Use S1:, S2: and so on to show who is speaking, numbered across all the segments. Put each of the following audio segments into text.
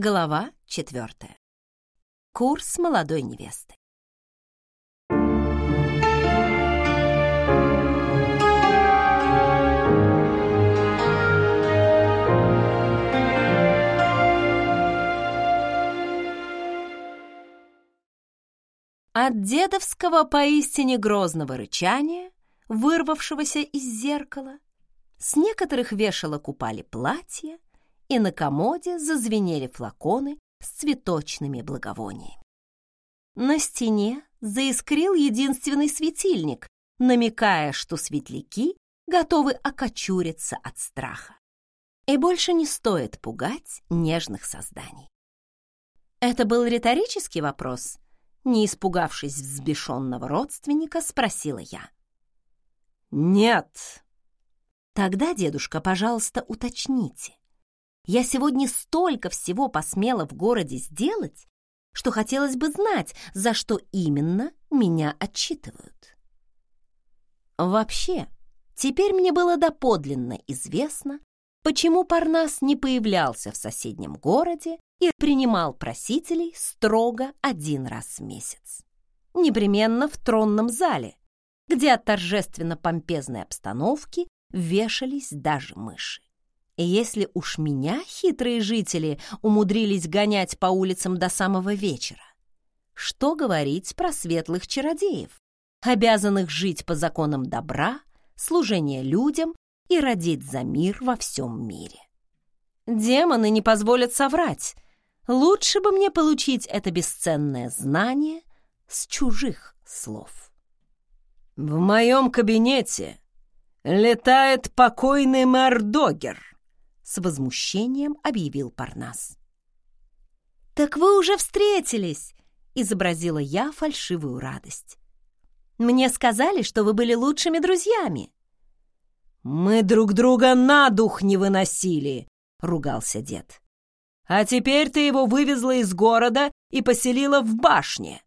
S1: Глава четвертая. Курс молодой невесты. От дедовского поистине грозного рычания, вырвавшегося из зеркала, с некоторых вешалок упали платья, и на комоде зазвенели флаконы с цветочными благовониями. На стене заискрил единственный светильник, намекая, что светляки готовы окочуриться от страха. И больше не стоит пугать нежных созданий. Это был риторический вопрос. Не испугавшись взбешенного родственника, спросила я.
S2: «Нет».
S1: «Тогда, дедушка, пожалуйста, уточните, я сегодня столько всего посмела в городе сделать, что хотелось бы знать, за что именно меня отчитывают. Вообще, теперь мне было доподлинно известно, почему Парнас не появлялся в соседнем городе и принимал просителей строго один раз в месяц. Непременно в тронном зале, где от торжественно-помпезной обстановки вешались даже мыши. Если уж меня хитрые жители умудрились гонять по улицам до самого вечера, что говорить про светлых чародеев, обязанных жить по законам добра, служения людям и родить за мир во всем мире? Демоны не позволят соврать. Лучше бы мне получить это бесценное знание с чужих слов.
S2: В моем кабинете летает покойный Мэрдогер,
S1: с возмущением объявил Парнас. «Так вы уже встретились!» — изобразила я фальшивую радость. «Мне сказали, что вы были лучшими друзьями».
S2: «Мы друг друга на дух не выносили!» — ругался дед. «А теперь ты его вывезла из города и поселила в башне!»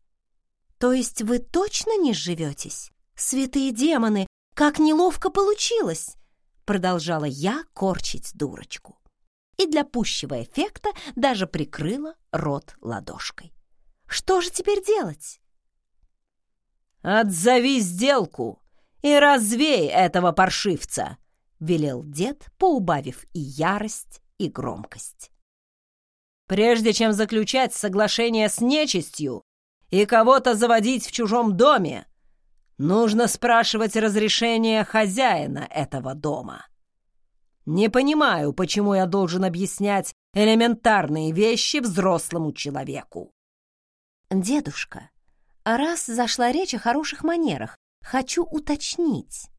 S1: «То есть вы точно не сживетесь? Святые демоны, как неловко получилось!» Продолжала я корчить дурочку. И для пущего эффекта даже прикрыла рот ладошкой. Что же теперь делать?
S2: «Отзови сделку и развей этого паршивца!» — велел дед, поубавив и ярость, и громкость. «Прежде чем заключать соглашение с нечистью и кого-то заводить в чужом доме, Нужно спрашивать разрешение хозяина этого дома. Не понимаю, почему я должен объяснять элементарные вещи взрослому человеку.
S1: Дедушка, раз зашла речь о хороших манерах, хочу уточнить.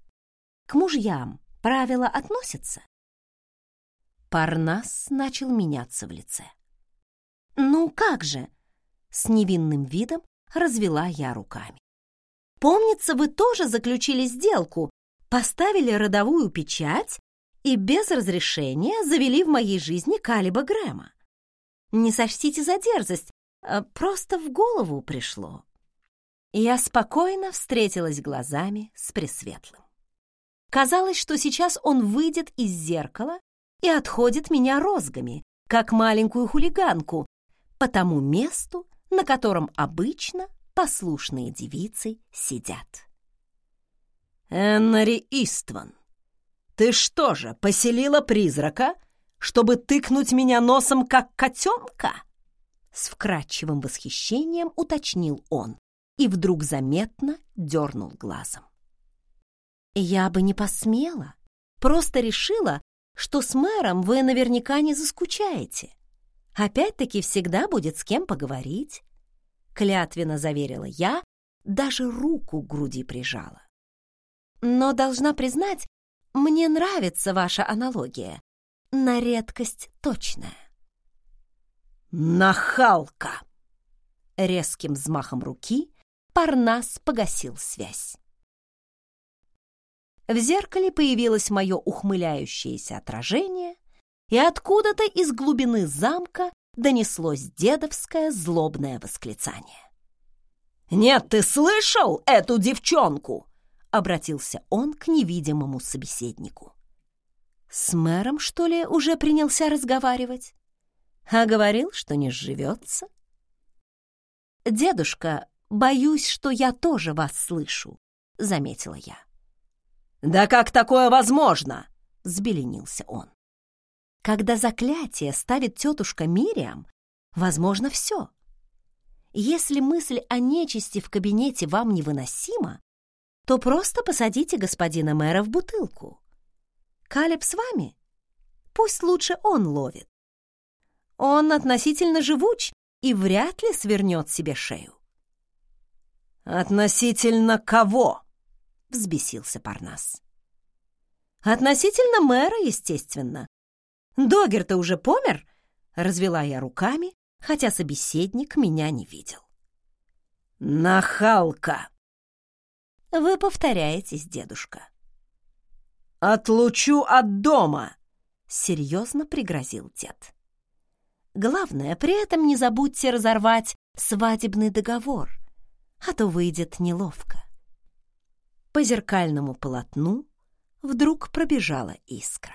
S1: К мужьям правила относятся? Парнас начал меняться в лице. «Ну как же?» — с невинным видом развела я руками. Помнится, вы тоже заключили сделку, поставили родовую печать и без разрешения завели в моей жизни Калиба Грэма. Не сочтите за дерзость, а просто в голову пришло. Я спокойно встретилась глазами с Пресветлым. Казалось, что сейчас он выйдет из зеркала и отходит меня розгами, как маленькую хулиганку, по тому месту, на котором обычно послушные девицы сидят.
S2: «Эннери Истван, ты что же, поселила призрака, чтобы тыкнуть меня носом, как котенка?»
S1: С вкрадчивым восхищением уточнил он и вдруг заметно дернул глазом. «Я бы не посмела, просто решила, что с мэром вы наверняка не заскучаете. Опять-таки всегда будет с кем поговорить клятвенно заверила я, даже руку к груди прижала. Но должна признать, мне нравится ваша аналогия. На редкость точная.
S2: Нахалка!
S1: Резким взмахом руки Парнас погасил связь. В зеркале появилось мое ухмыляющееся отражение, и откуда-то из глубины замка донеслось дедовское злобное восклицание.
S2: «Нет, ты слышал эту девчонку?» — обратился он к невидимому собеседнику.
S1: «С мэром, что ли, уже принялся разговаривать?» А говорил, что не сживется. «Дедушка, боюсь, что я тоже вас слышу», — заметила я.
S2: «Да как такое возможно?» — взбеленился он.
S1: «Когда заклятие ставит тетушка Мириам, возможно все. Если мысль о нечисти в кабинете вам невыносима, то просто посадите господина мэра в бутылку. Калеб с вами? Пусть лучше он ловит. Он относительно живуч и вряд ли свернет себе шею.
S2: «Относительно кого?» — взбесился Парнас.
S1: «Относительно мэра, естественно. Догер-то уже помер?» — развела я руками, хотя собеседник меня не видел.
S2: «Нахалка!»
S1: «Вы повторяетесь, дедушка».
S2: «Отлучу от дома!»
S1: — серьезно пригрозил дед. «Главное, при этом не забудьте разорвать свадебный договор, а то выйдет неловко». По зеркальному полотну вдруг пробежала искра.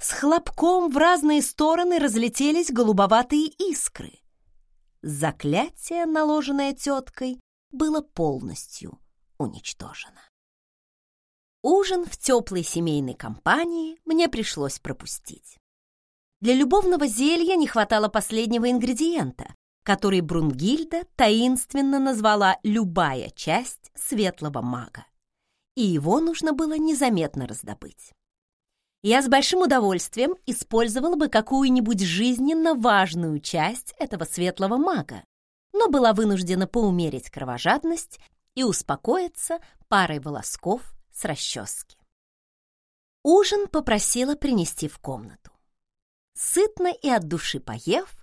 S1: С хлопком в разные стороны разлетелись голубоватые искры. Заклятие, наложенное теткой, было полностью уничтожено. Ужин в теплой семейной компании мне пришлось пропустить. Для любовного зелья не хватало последнего ингредиента, который Брунгильда таинственно назвала «любая часть светлого мага», и его нужно было незаметно раздобыть я с большим удовольствием использовала бы какую-нибудь жизненно важную часть этого светлого мага, но была вынуждена поумерить кровожадность и успокоиться парой волосков с расчески. Ужин попросила принести в комнату. Сытно и от души поев,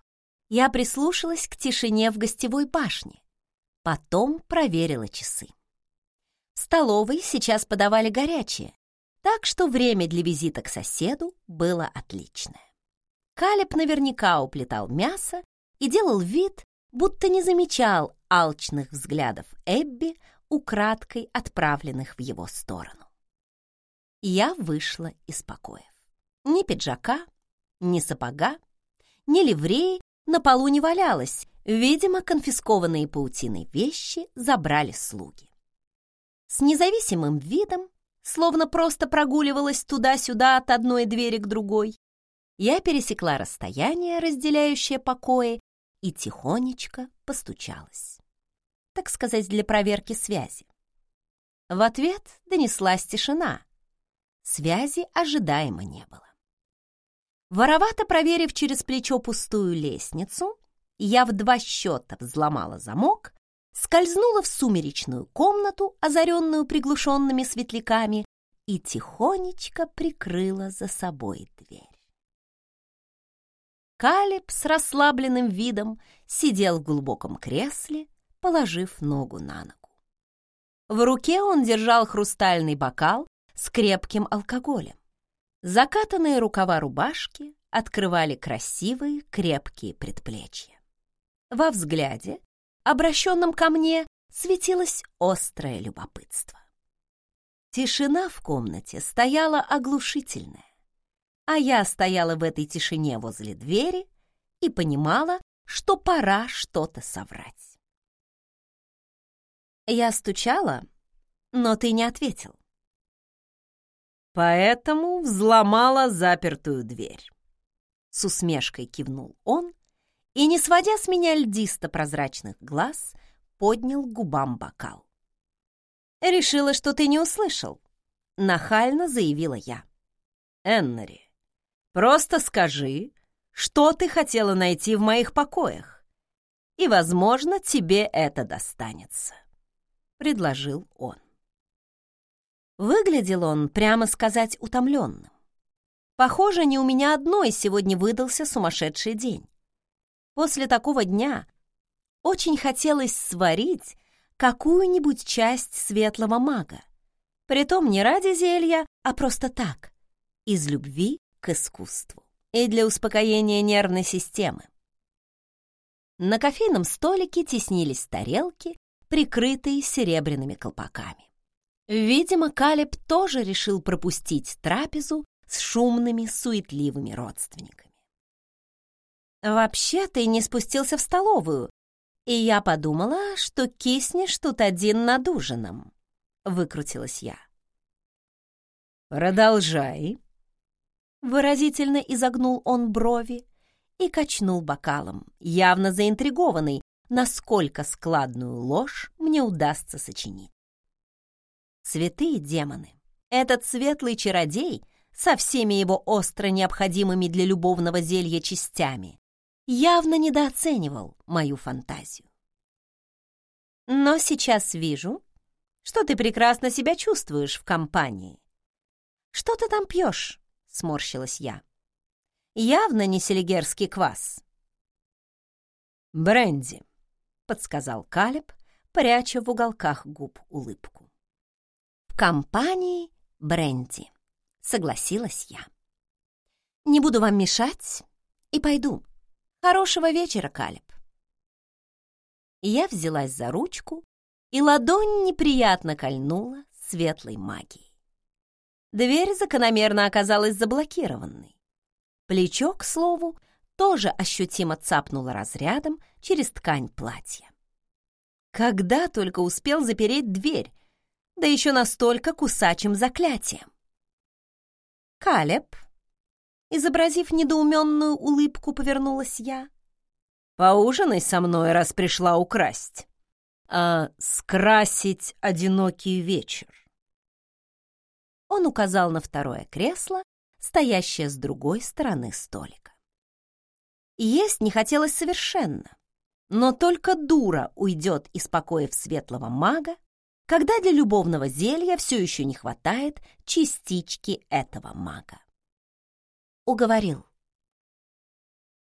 S1: я прислушалась к тишине в гостевой башне. Потом проверила часы. В столовой сейчас подавали горячее, так что время для визита к соседу было отличное. Калеб наверняка уплетал мясо и делал вид, будто не замечал алчных взглядов Эбби, украдкой отправленных в его сторону. Я вышла из покоев. Ни пиджака, ни сапога, ни ливреи на полу не валялось. Видимо, конфискованные паутиной вещи забрали слуги. С независимым видом словно просто прогуливалась туда-сюда от одной двери к другой. Я пересекла расстояние, разделяющее покои, и тихонечко постучалась. Так сказать, для проверки связи. В ответ донеслась тишина. Связи ожидаемо не было. Воровато проверив через плечо пустую лестницу, я в два счета взломала замок скользнула в сумеречную комнату, озаренную приглушенными светляками, и тихонечко прикрыла за собой дверь. Калиб с расслабленным видом сидел в глубоком кресле, положив ногу на ногу. В руке он держал хрустальный бокал с крепким алкоголем. Закатанные рукава рубашки открывали красивые крепкие предплечья. Во взгляде обращенном ко мне, светилось острое любопытство. Тишина в комнате стояла оглушительная, а я стояла в этой тишине возле двери и понимала, что пора что-то соврать. Я стучала, но ты не ответил.
S2: Поэтому взломала запертую дверь.
S1: С усмешкой кивнул он и, не сводя с меня льдисто-прозрачных глаз, поднял губам бокал. «Решила, что ты не услышал», — нахально заявила я.
S2: «Эннери, просто скажи, что ты хотела найти в моих покоях, и, возможно, тебе это достанется», — предложил он.
S1: Выглядел он, прямо сказать, утомленным. Похоже, не у меня одной сегодня выдался сумасшедший день. После такого дня очень хотелось сварить какую-нибудь часть светлого мага. Притом не ради зелья, а просто так, из любви к искусству и для успокоения нервной системы. На кофейном столике теснились тарелки, прикрытые серебряными колпаками. Видимо, Калеб тоже решил пропустить трапезу с шумными, суетливыми родственниками. Вообще, ты не спустился в столовую, и я подумала, что киснешь тут один над ужином. Выкрутилась я.
S2: Продолжай.
S1: Выразительно изогнул он брови и качнул бокалом, явно заинтригованный, насколько складную ложь мне удастся сочинить. Святые демоны, этот светлый чародей со всеми его остро необходимыми для любовного зелья частями явно недооценивал мою фантазию. Но сейчас вижу, что ты прекрасно себя чувствуешь в компании. Что ты там пьешь? Сморщилась я. Явно не селигерский квас.
S2: Бренди, подсказал Калеб, пряча в уголках губ улыбку.
S1: В компании бренди, согласилась я. Не буду вам мешать и пойду. Хорошего вечера, Калеб. Я взялась за ручку, и ладонь неприятно кольнула светлой магией. Дверь закономерно оказалась заблокированной. Плечо, к слову, тоже ощутимо цапнуло разрядом через ткань платья. Когда только успел запереть дверь, да еще настолько кусачим заклятием. Калеб Изобразив недоуменную улыбку, повернулась я.
S2: «Поужинай со мной, раз пришла украсть, а скрасить одинокий вечер».
S1: Он указал на второе кресло, стоящее с другой стороны столика. Есть не хотелось совершенно, но только дура уйдет из покоев светлого мага, когда для любовного зелья все еще не хватает частички этого мага уговорил.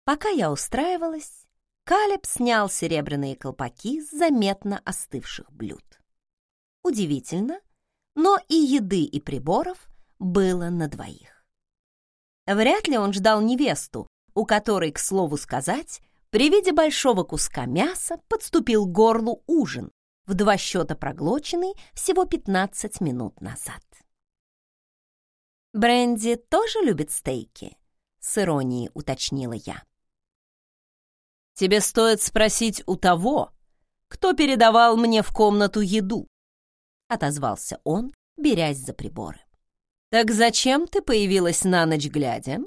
S1: Пока я устраивалась, Калеб снял серебряные колпаки с заметно остывших блюд. Удивительно, но и еды, и приборов было на двоих. Вряд ли он ждал невесту, у которой, к слову сказать, при виде большого куска мяса подступил к горлу ужин, в два счета проглоченный всего 15 минут назад. «Бренди тоже любит стейки?» — с иронией уточнила я.
S2: «Тебе стоит спросить у того, кто передавал мне в комнату еду», — отозвался он, берясь за приборы. «Так зачем ты появилась на ночь глядя?»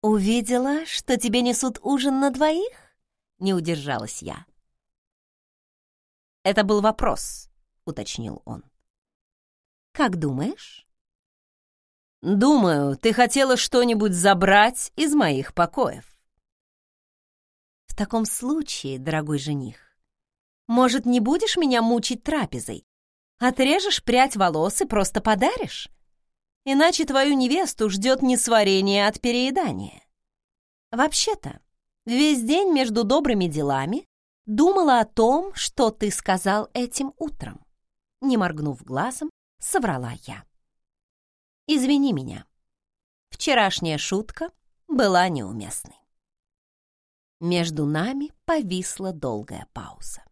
S1: «Увидела, что тебе несут ужин на двоих?» — не удержалась я.
S2: «Это был вопрос», — уточнил он.
S1: «Как думаешь?»
S2: Думаю, ты хотела что-нибудь забрать из моих покоев.
S1: В таком случае, дорогой жених, может, не будешь меня мучить трапезой? Отрежешь прядь волос и просто подаришь? Иначе твою невесту ждет несварение от переедания. Вообще-то, весь день между добрыми делами думала о том, что ты сказал этим утром. Не моргнув глазом, соврала я. Извини меня. Вчерашняя шутка была неуместной. Между нами повисла долгая пауза.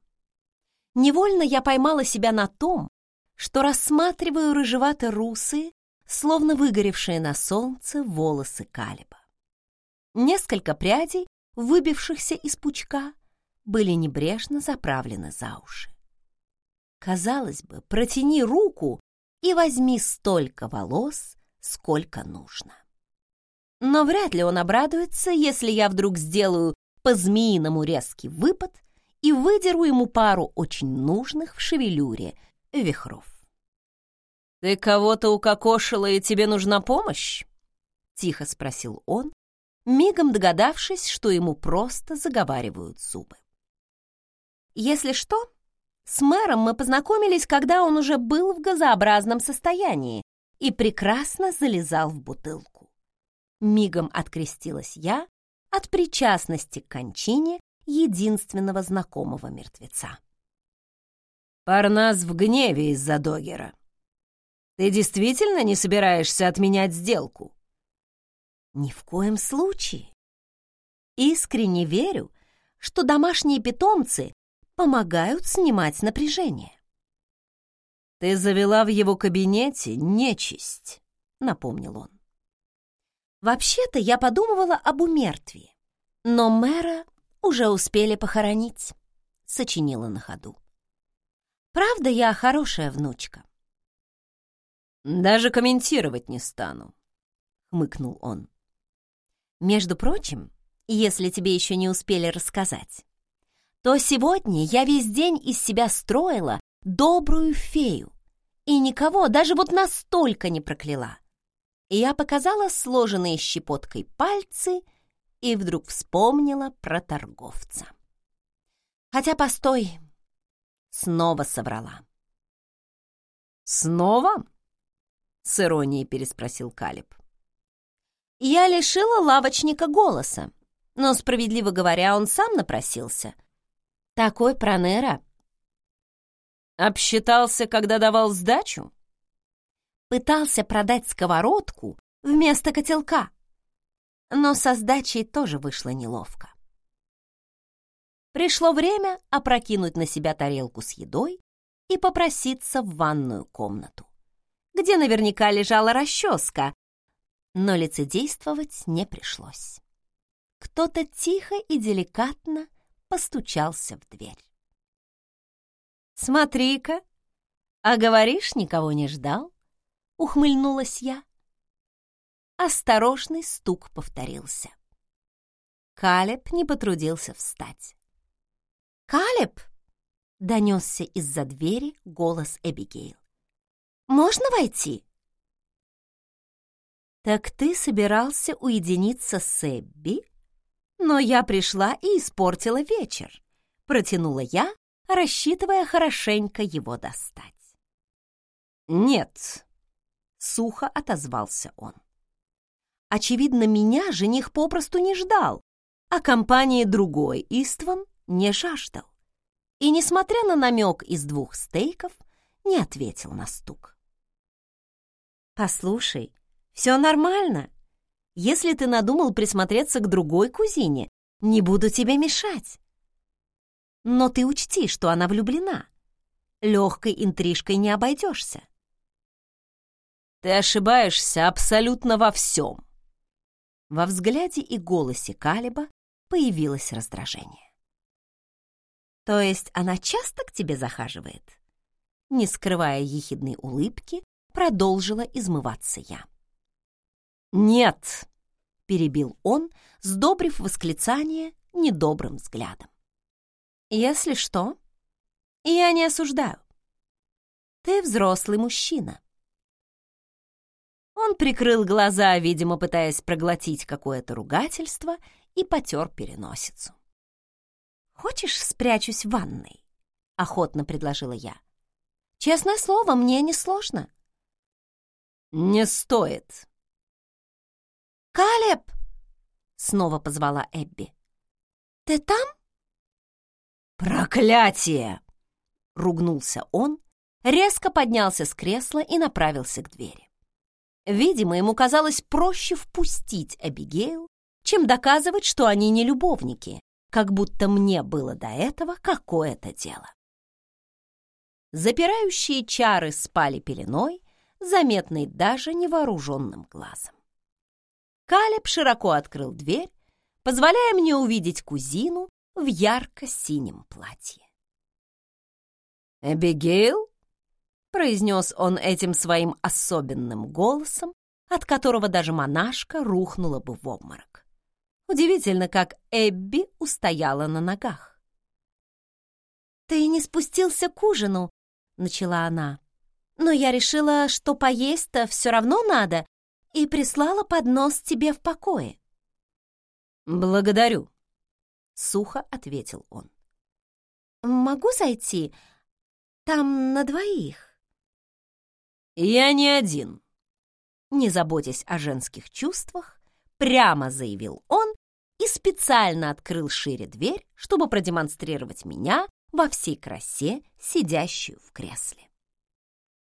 S1: Невольно я поймала себя на том, что рассматриваю рыжевато-русые, словно выгоревшие на солнце волосы Калиба. Несколько прядей, выбившихся из пучка, были небрежно заправлены за уши. Казалось бы, протяни руку и возьми столько волос, сколько нужно. Но вряд ли он обрадуется, если я вдруг сделаю по-змеиному резкий выпад и выдеру ему пару очень нужных в шевелюре вихров.
S2: «Ты кого-то укокошила, и тебе нужна помощь?» — тихо спросил он, мигом догадавшись, что ему просто заговаривают зубы.
S1: «Если что, с мэром мы познакомились, когда он уже был в газообразном состоянии и прекрасно залезал в бутылку. Мигом открестилась я от причастности к кончине единственного знакомого мертвеца.
S2: «Парнас в гневе из-за Догера. Ты действительно не собираешься отменять сделку?»
S1: «Ни в коем случае. Искренне верю, что домашние питомцы помогают снимать напряжение.
S2: «Ты завела в его кабинете нечисть», — напомнил он.
S1: «Вообще-то я подумывала об умертвии, Но мэра уже успели похоронить, сочинила на ходу. Правда, я хорошая внучка.
S2: Даже комментировать не стану, хмыкнул он.
S1: Между прочим, если тебе еще не успели рассказать, то сегодня я весь день из себя строила добрую фею и никого даже вот настолько не прокляла. И я показала сложенные щепоткой пальцы и вдруг вспомнила про торговца. Хотя, постой, снова соврала.
S2: «Снова?» — с иронией переспросил Калиб.
S1: «Я лишила лавочника голоса, но, справедливо говоря, он сам напросился. Такой пронера».
S2: «Обсчитался, когда давал сдачу?»
S1: Пытался продать сковородку вместо котелка, но со сдачей тоже вышло неловко. Пришло время опрокинуть на себя тарелку с едой и попроситься в ванную комнату, где наверняка лежала расческа, но лицедействовать не пришлось. Кто-то тихо и деликатно постучался в дверь.
S2: «Смотри-ка, а говоришь, никого не ждал?» — ухмыльнулась я.
S1: Осторожный стук повторился. Калеб не потрудился встать. «Калеб!» — донесся из-за двери голос Эбигейл. «Можно войти?» «Так ты собирался уединиться с Эбби?» «Но я пришла и испортила вечер», — протянула я, рассчитывая хорошенько его достать.
S2: «Нет», — сухо отозвался он.
S1: Очевидно, меня жених попросту не ждал, а компании другой Истван не жаждал. И, несмотря на намек из двух стейков, не ответил на стук. «Послушай, все нормально. Если ты надумал присмотреться к другой кузине, не буду тебе мешать. Но ты учти, что она влюблена. Легкой интрижкой не обойдешься.
S2: Ты ошибаешься абсолютно во всем.
S1: Во взгляде и голосе Калиба появилось раздражение. То есть она часто к тебе захаживает? Не скрывая ехидной улыбки, продолжила измываться я.
S2: «Нет!» — перебил
S1: он, сдобрив восклицание недобрым взглядом. «Если что, я не осуждаю. Ты взрослый мужчина». Он прикрыл глаза, видимо, пытаясь проглотить какое-то ругательство, и потер переносицу. «Хочешь, спрячусь в ванной?» — охотно предложила я. «Честное слово, мне не сложно».
S2: «Не стоит».
S1: «Калеб!» — снова позвала Эбби. «Ты там?»
S2: «Проклятие!» — ругнулся он,
S1: резко поднялся с кресла и направился к двери. Видимо, ему казалось проще впустить Эбигейл, чем доказывать, что они не любовники, как будто мне было до этого какое-то дело. Запирающие чары спали пеленой, заметной даже невооруженным глазом. Калеб широко открыл дверь, позволяя мне увидеть кузину в ярко-синем платье.
S2: «Эбигейл?»
S1: — произнес он этим своим особенным голосом, от которого даже монашка рухнула бы в обморок. Удивительно, как Эбби устояла на ногах. «Ты не спустился к ужину», — начала она. «Но я решила, что поесть-то все равно надо, и прислала поднос тебе в покое».
S2: «Благодарю», — сухо ответил он.
S1: «Могу зайти? Там на двоих».
S2: «Я не один»,
S1: не заботясь о женских чувствах, прямо заявил он и специально открыл шире дверь, чтобы продемонстрировать меня во всей красе, сидящую в кресле.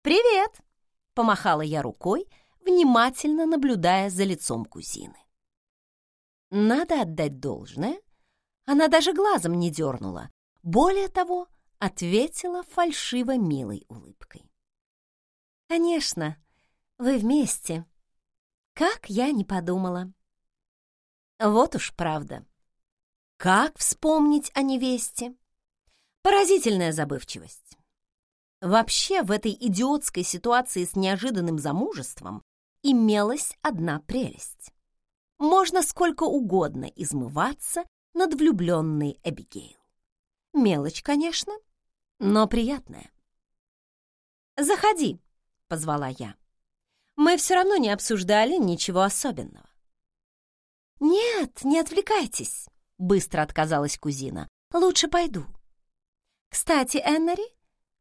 S1: «Привет!» — помахала я рукой, внимательно наблюдая за лицом кузины. Надо отдать должное, она даже глазом не дернула, более того, ответила фальшиво милой улыбкой. «Конечно, вы вместе. Как я не подумала!» Вот уж правда. Как вспомнить о невесте? Поразительная забывчивость. Вообще в этой идиотской ситуации с неожиданным замужеством имелась одна прелесть. Можно сколько угодно измываться над влюбленной Эбигейл. Мелочь, конечно, но приятная. «Заходи», — позвала я. «Мы все равно не обсуждали ничего особенного». «Нет, не отвлекайтесь», — быстро отказалась кузина. «Лучше пойду». «Кстати, Эннери,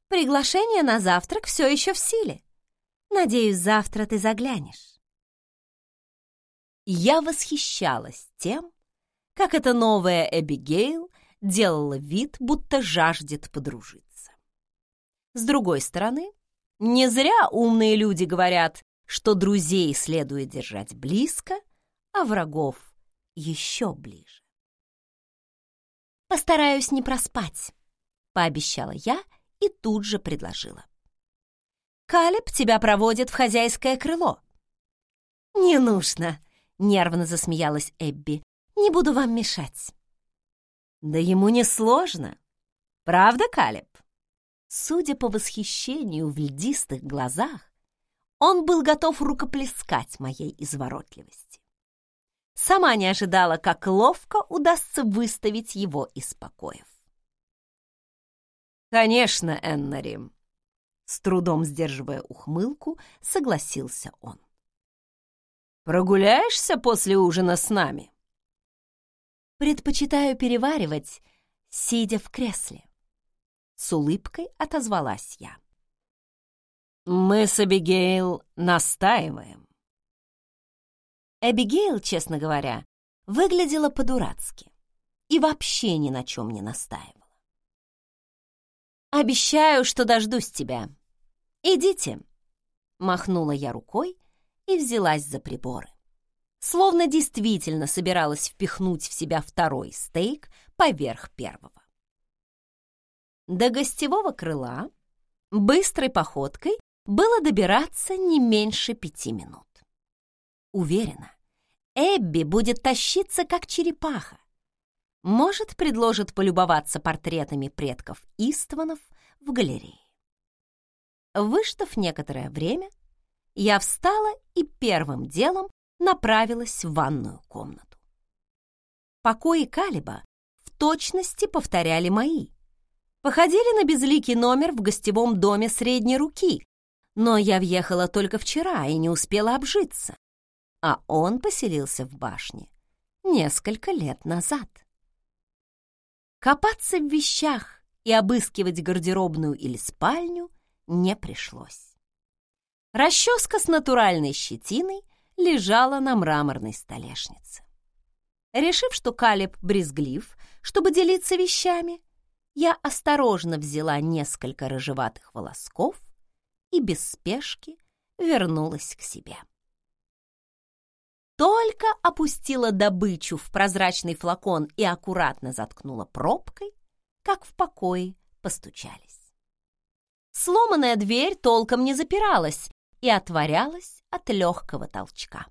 S1: приглашение на завтрак все еще в силе. Надеюсь, завтра ты заглянешь». Я восхищалась тем, как эта новая Эбигейл делала вид, будто жаждет подружиться. С другой стороны, не зря умные люди говорят, что друзей следует держать близко, а врагов еще ближе. «Постараюсь не проспать», — пообещала я и тут же предложила. «Калеб тебя проводит в хозяйское крыло». «Не нужно», — нервно засмеялась Эбби. «Не буду вам мешать». «Да ему не сложно. Правда, Калеб?» Судя по восхищению в льдистых глазах, он был готов рукоплескать моей изворотливости. Сама не ожидала, как ловко удастся выставить его из покоев. «Конечно, Эннери», — с трудом сдерживая ухмылку, согласился он. «Прогуляешься после ужина с нами?» «Предпочитаю переваривать, сидя в кресле», с улыбкой отозвалась я. «Мы с Эбигейл настаиваем». Эбигейл, честно говоря, выглядела по-дурацки и вообще ни на чем не настаивала. «Обещаю, что дождусь тебя. Идите!» Махнула я рукой и взялась за приборы. Словно действительно собиралась впихнуть в себя второй стейк поверх первого. До гостевого крыла быстрой походкой было добираться не меньше пяти минут. Уверена, Эбби будет тащиться, как черепаха. Может, предложит полюбоваться портретами предков Истванов в галерее. Выждав некоторое время, я встала и первым делом направилась в ванную комнату. Покои Калиба в точности повторяли мои — походили на безликий номер в гостевом доме средней руки, но я въехала только вчера и не успела обжиться, а он поселился в башне несколько лет назад. Копаться в вещах и обыскивать гардеробную или спальню не пришлось. Расческа с натуральной щетиной лежала на мраморной столешнице. Решив, что Калеб брезглив, чтобы делиться вещами, я осторожно взяла несколько рыжеватых волосков и без спешки вернулась к себе. Только опустила добычу в прозрачный флакон и аккуратно заткнула пробкой, как в покое постучались. Сломанная дверь толком не запиралась и отворялась от легкого толчка.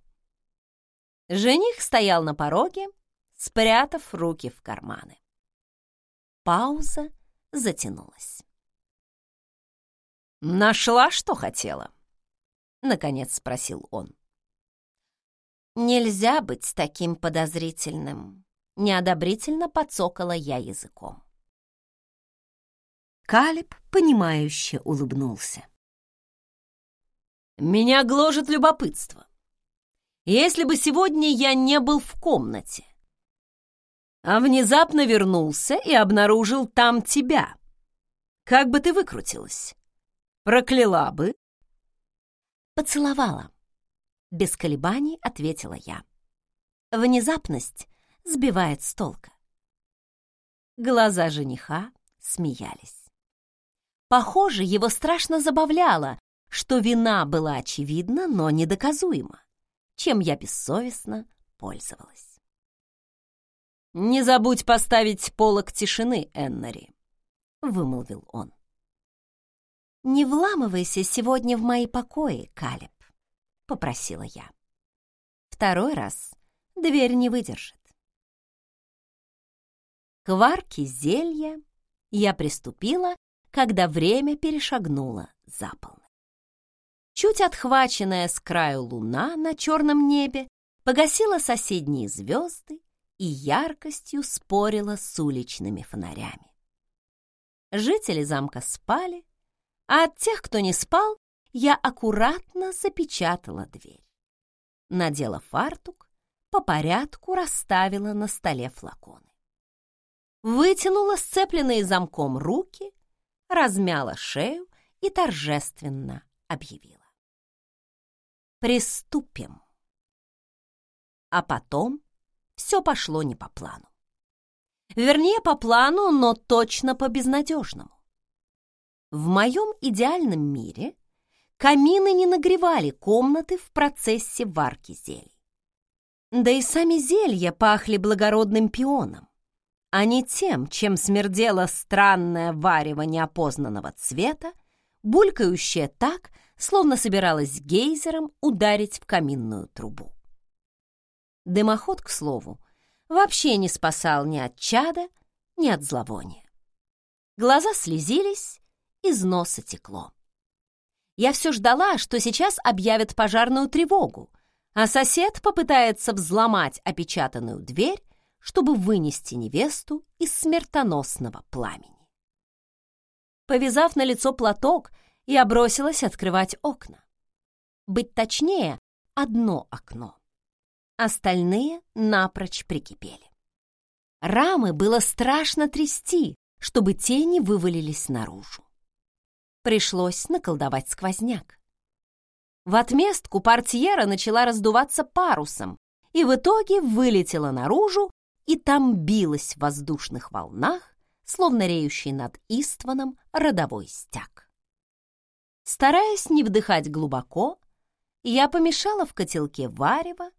S1: Жених стоял на пороге, спрятав руки в карманы. Пауза затянулась. «Нашла, что хотела?» — наконец спросил он. «Нельзя быть таким подозрительным», — неодобрительно подсокала я языком. Калиб, понимающе улыбнулся. «Меня гложет любопытство. Если бы сегодня я не был в комнате, а внезапно вернулся и обнаружил там тебя. Как бы ты выкрутилась? Прокляла бы?» «Поцеловала», — без колебаний ответила я. Внезапность сбивает с толка. Глаза жениха смеялись. Похоже, его страшно забавляло, что вина была очевидна, но недоказуема, чем я бессовестно пользовалась. «Не забудь поставить полок тишины, Эннери», — вымолвил он. «Не вламывайся сегодня в мои покои, Калеб», — попросила я. «Второй раз дверь не выдержит». К варке зелья я приступила, когда время перешагнуло за полночь. Чуть отхваченная с краю луна на черном небе погасила соседние звезды и яркостью спорила с уличными фонарями. Жители замка спали, а от тех, кто не спал, я аккуратно запечатала дверь. Надела фартук, по порядку расставила на столе флаконы. Вытянула сцепленные замком руки, размяла шею и торжественно объявила. Приступим. А потом все пошло не по плану. Вернее, по плану, но точно по безнадежному. В моем идеальном мире камины не нагревали комнаты в процессе варки зелий. Да и сами зелья пахли благородным пионом, а не тем, чем смердело странное варево неопознанного цвета, булькающее так, словно собиралась гейзером ударить в каминную трубу. Дымоход, к слову, вообще не спасал ни от чада, ни от зловония. Глаза слезились, из носа текло. Я все ждала, что сейчас объявят пожарную тревогу, а сосед попытается взломать опечатанную дверь, чтобы вынести невесту из смертоносного пламени. Повязав на лицо платок, я бросилась открывать окна. Быть точнее, одно окно. Остальные напрочь прикипели. Рамы было страшно трясти, чтобы тени вывалились наружу. Пришлось наколдовать сквозняк. В отместку портьера начала раздуваться парусом и в итоге вылетела наружу и там билась в воздушных волнах, словно реющий над Истваном родовой стяг. Стараясь не вдыхать глубоко, я помешала в котелке варево,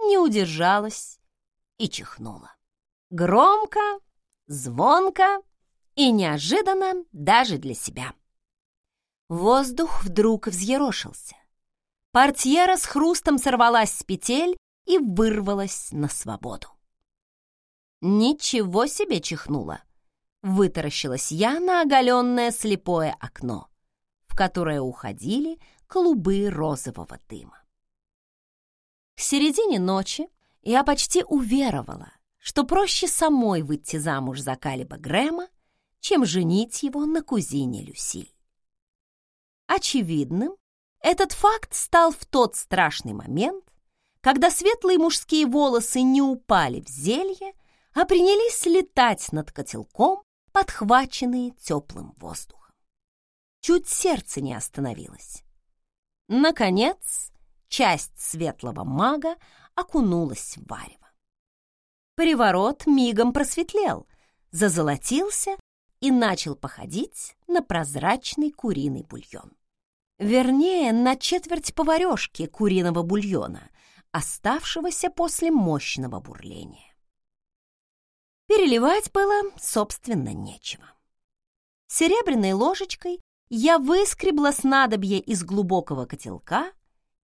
S1: не удержалась и чихнула. Громко, звонко и неожиданно даже для себя. Воздух вдруг взъерошился. Портьера с хрустом сорвалась с петель и вырвалась на свободу. «Ничего себе чихнула!» Вытаращилась я на оголенное слепое окно, в которое уходили клубы розового дыма. К середине ночи я почти уверовала, что проще самой выйти замуж за Калиба Грэма, чем женить его на кузине Люсиль. Очевидным этот факт стал в тот страшный момент, когда светлые мужские волосы не упали в зелье, а принялись летать над котелком, подхваченные теплым воздухом. Чуть сердце не остановилось. Наконец, часть светлого мага окунулась в варево. Приворот мигом просветлел, зазолотился и начал походить на прозрачный куриный бульон. Вернее, на четверть поварешки куриного бульона, оставшегося после мощного бурления. Переливать было, собственно, нечего. Серебряной ложечкой я выскребла снадобье из глубокого котелка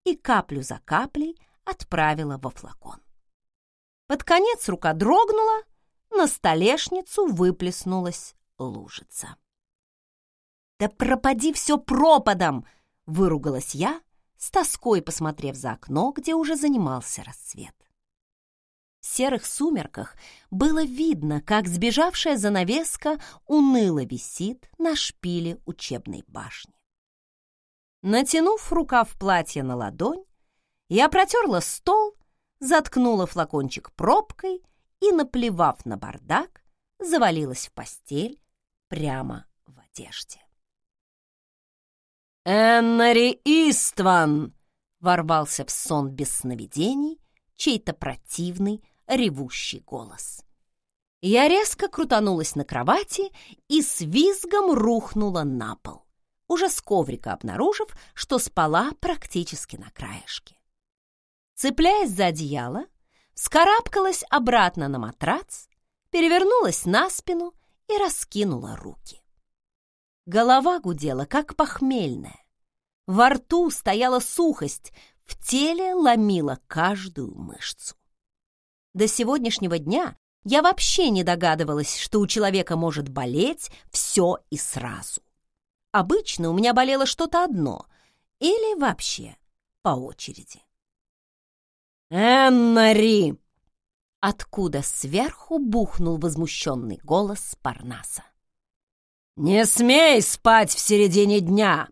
S1: и каплю за каплей отправила во флакон. Под конец рука дрогнула, на столешницу выплеснулась лужица. «Да пропади все пропадом!» — выругалась я, с тоской посмотрев за окно, где уже занимался рассвет. Серых сумерках было видно, как сбежавшая занавеска уныло висит на шпиле учебной башни. Натянув рукав платья на ладонь, я протерла стол, заткнула флакончик пробкой и, наплевав на бардак, завалилась в постель прямо в одежде. «Эннери Истван!» — ворвался в сон без сновидений чей-то противный, ревущий голос. Я резко крутанулась на кровати и с визгом рухнула на пол, уже с коврика обнаружив, что спала практически на краешке. Цепляясь за одеяло, вскарабкалась обратно на матрац, перевернулась на спину и раскинула руки. Голова гудела, как похмельная. Во рту стояла сухость, в теле ломила каждую мышцу. До сегодняшнего дня Я вообще не догадывалась, что у человека может болеть все и сразу. Обычно у меня болело что-то одно или вообще по очереди.
S2: «Эннари!»
S1: Откуда сверху бухнул возмущенный голос Парнаса.
S2: «Не смей спать в середине дня!»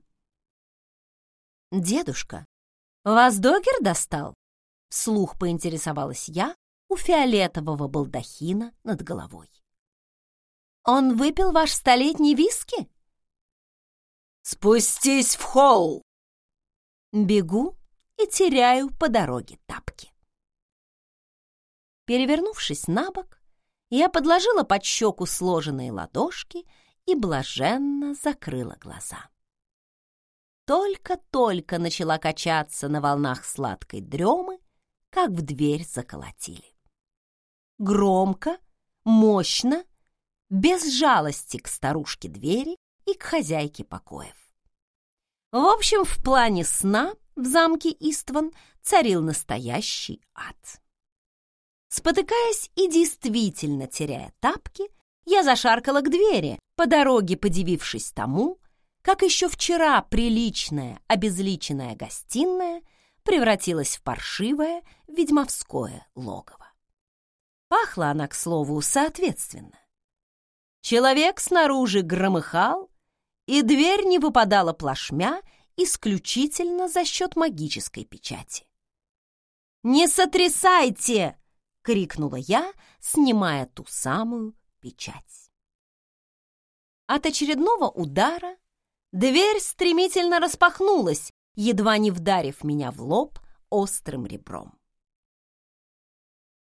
S1: «Дедушка, вас догер достал?» Вслух поинтересовалась я у фиолетового балдахина над головой. «Он выпил ваш столетний виски?»
S2: «Спустись в холл!»
S1: Бегу и теряю по дороге тапки. Перевернувшись на бок, я подложила под щеку сложенные ладошки и блаженно закрыла глаза. Только-только начала качаться на волнах сладкой дремы, как в дверь заколотили. Громко, мощно, без жалости к старушке двери и к хозяйке покоев. В общем, в плане сна в замке Истван царил настоящий ад. Спотыкаясь и действительно теряя тапки, я зашаркала к двери, по дороге подивившись тому, как еще вчера приличная, обезличенная гостиная превратилась в паршивое ведьмовское логово. Пахла она, к слову, соответственно. Человек снаружи громыхал, и дверь не выпадала плашмя исключительно за счет магической печати. «Не сотрясайте!» — крикнула я, снимая ту самую печать. От очередного удара дверь стремительно распахнулась, едва не вдарив меня в лоб острым ребром.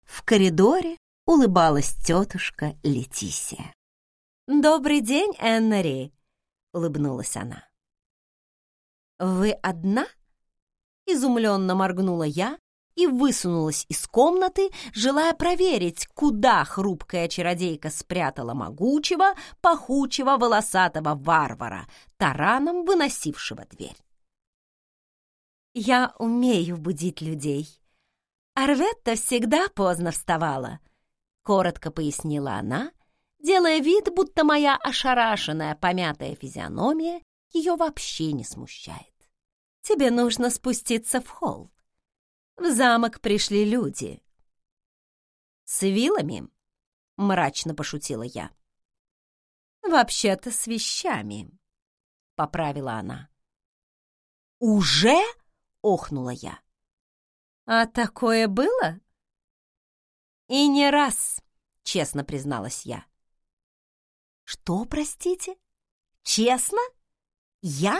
S1: В коридоре улыбалась тетушка Летисия. «Добрый день, Эннери!» — улыбнулась она. «Вы одна?» — изумленно моргнула я и высунулась из комнаты, желая проверить, куда хрупкая чародейка спрятала могучего, пахучего, волосатого варвара, тараном выносившего дверь. «Я умею будить людей. Арветта всегда поздно вставала», — коротко пояснила она, делая вид, будто моя ошарашенная, помятая физиономия ее вообще не смущает. «Тебе нужно спуститься в холл. В замок пришли люди». «С вилами?» — мрачно пошутила я. «Вообще-то с вещами», — поправила она. «Уже?» — охнула я. «А такое было?» «И не раз», — честно призналась я. «Что, простите? Честно? Я?»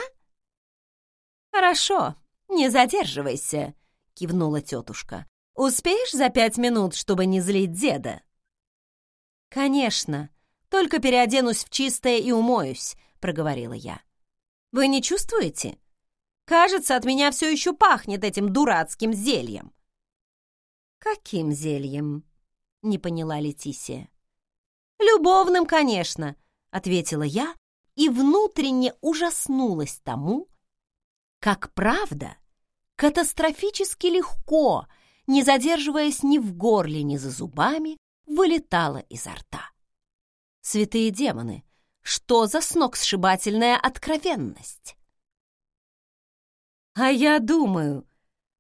S1: «Хорошо, не задерживайся», — кивнула тетушка. «Успеешь за пять минут, чтобы не злить деда?» «Конечно, только переоденусь в чистое и умоюсь», — проговорила я. «Вы не чувствуете? Кажется, от меня все еще пахнет этим дурацким зельем». «Каким зельем?» — не поняла Летисия. «Любовным, конечно», — ответила я и внутренне ужаснулась тому, как правда катастрофически легко, не задерживаясь ни в горле, ни за зубами, вылетала изо рта. Святые демоны, что за сногсшибательная откровенность? А я думаю,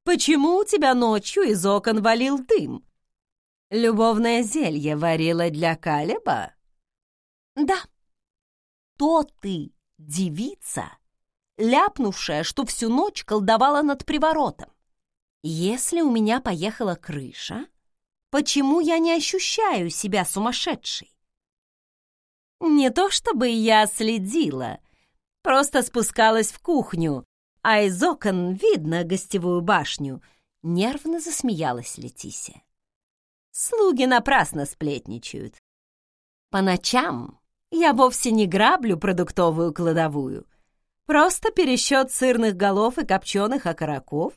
S1: почему у тебя ночью из окон валил дым? Любовное зелье варила для Калеба? Да. То ты, девица, ляпнувшая, что всю ночь колдовала над приворотом. Если у меня поехала крыша, почему я не ощущаю себя сумасшедшей? Не то чтобы я следила, просто спускалась в кухню, а из окон видно гостевую башню, нервно засмеялась Летисия. Слуги напрасно сплетничают. По ночам я вовсе не граблю продуктовую кладовую — Просто пересчет сырных голов и копченых окороков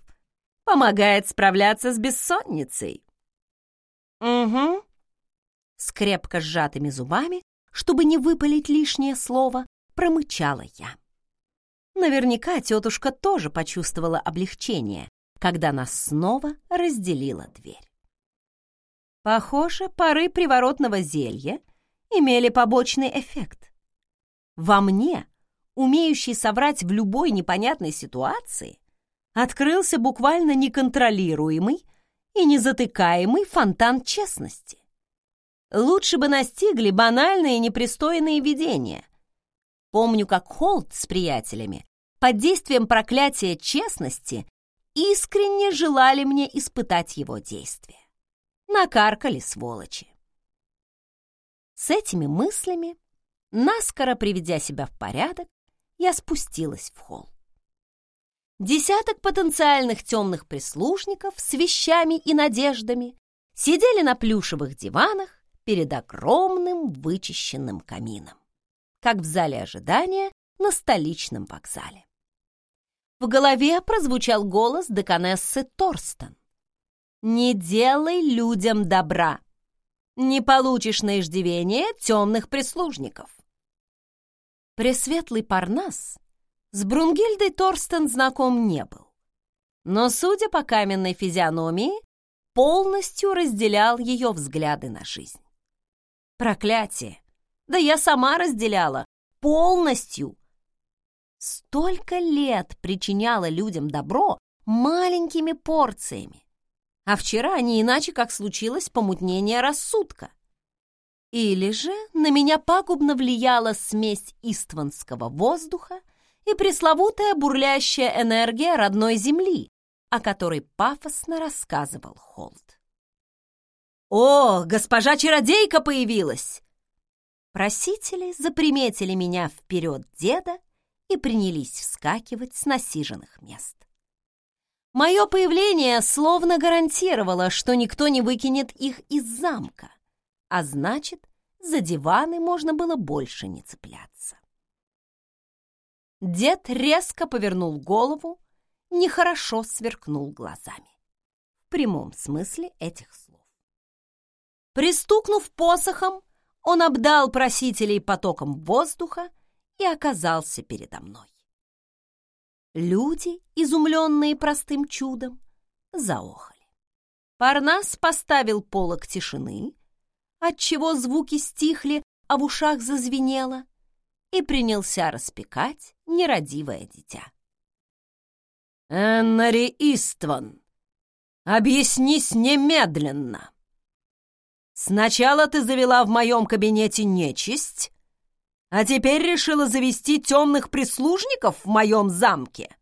S1: помогает справляться с бессонницей. Угу. С крепко сжатыми зубами, чтобы не выпалить лишнее слово, промычала я. Наверняка тетушка тоже почувствовала облегчение, когда нас снова разделила дверь. Похоже, пары приворотного зелья имели побочный эффект. Во мне, умеющий соврать в любой непонятной ситуации, открылся буквально неконтролируемый и незатыкаемый фонтан честности. Лучше бы настигли банальные непристойные видения. Помню, как Холт с приятелями под действием проклятия честности искренне желали мне испытать его действие. Накаркали сволочи. С этими мыслями, наскоро приведя себя в порядок, я спустилась в холл. Десяток потенциальных темных прислужников с вещами и надеждами сидели на плюшевых диванах перед огромным вычищенным камином, как в зале ожидания на столичном вокзале. В голове прозвучал голос деканессы Торстен. «Не делай людям добра. Не получишь на иждивение темных прислужников». Пресветлый Парнас с Брунгильдой Торстен знаком не был, но, судя по каменной физиономии, полностью разделял ее взгляды на жизнь. Проклятие! Да я сама разделяла. Полностью. Столько лет причиняла людям добро маленькими порциями. А вчера не иначе, как случилось помутнение рассудка. Или же на меня пагубно влияла смесь истванского воздуха и пресловутая бурлящая энергия родной земли, о которой пафосно рассказывал Холд. «О, госпожа чародейка появилась!» Просители заприметили меня вперед деда и принялись вскакивать с насиженных мест. Мое появление словно гарантировало, что никто не выкинет их из замка, а значит, за диваны можно было больше не цепляться. Дед резко повернул голову, нехорошо сверкнул глазами. В прямом смысле этих слов. Пристукнув посохом, он обдал просителей потоком воздуха и оказался передо мной. Люди, изумленные простым чудом, заохали. Парнас поставил полок тишины, отчего звуки стихли, а в ушах зазвенело, и принялся распекать нерадивое дитя. «Эннари Истван, объяснись немедленно!» Сначала ты завела в моем кабинете нечисть, а теперь решила завести темных прислужников в моем замке.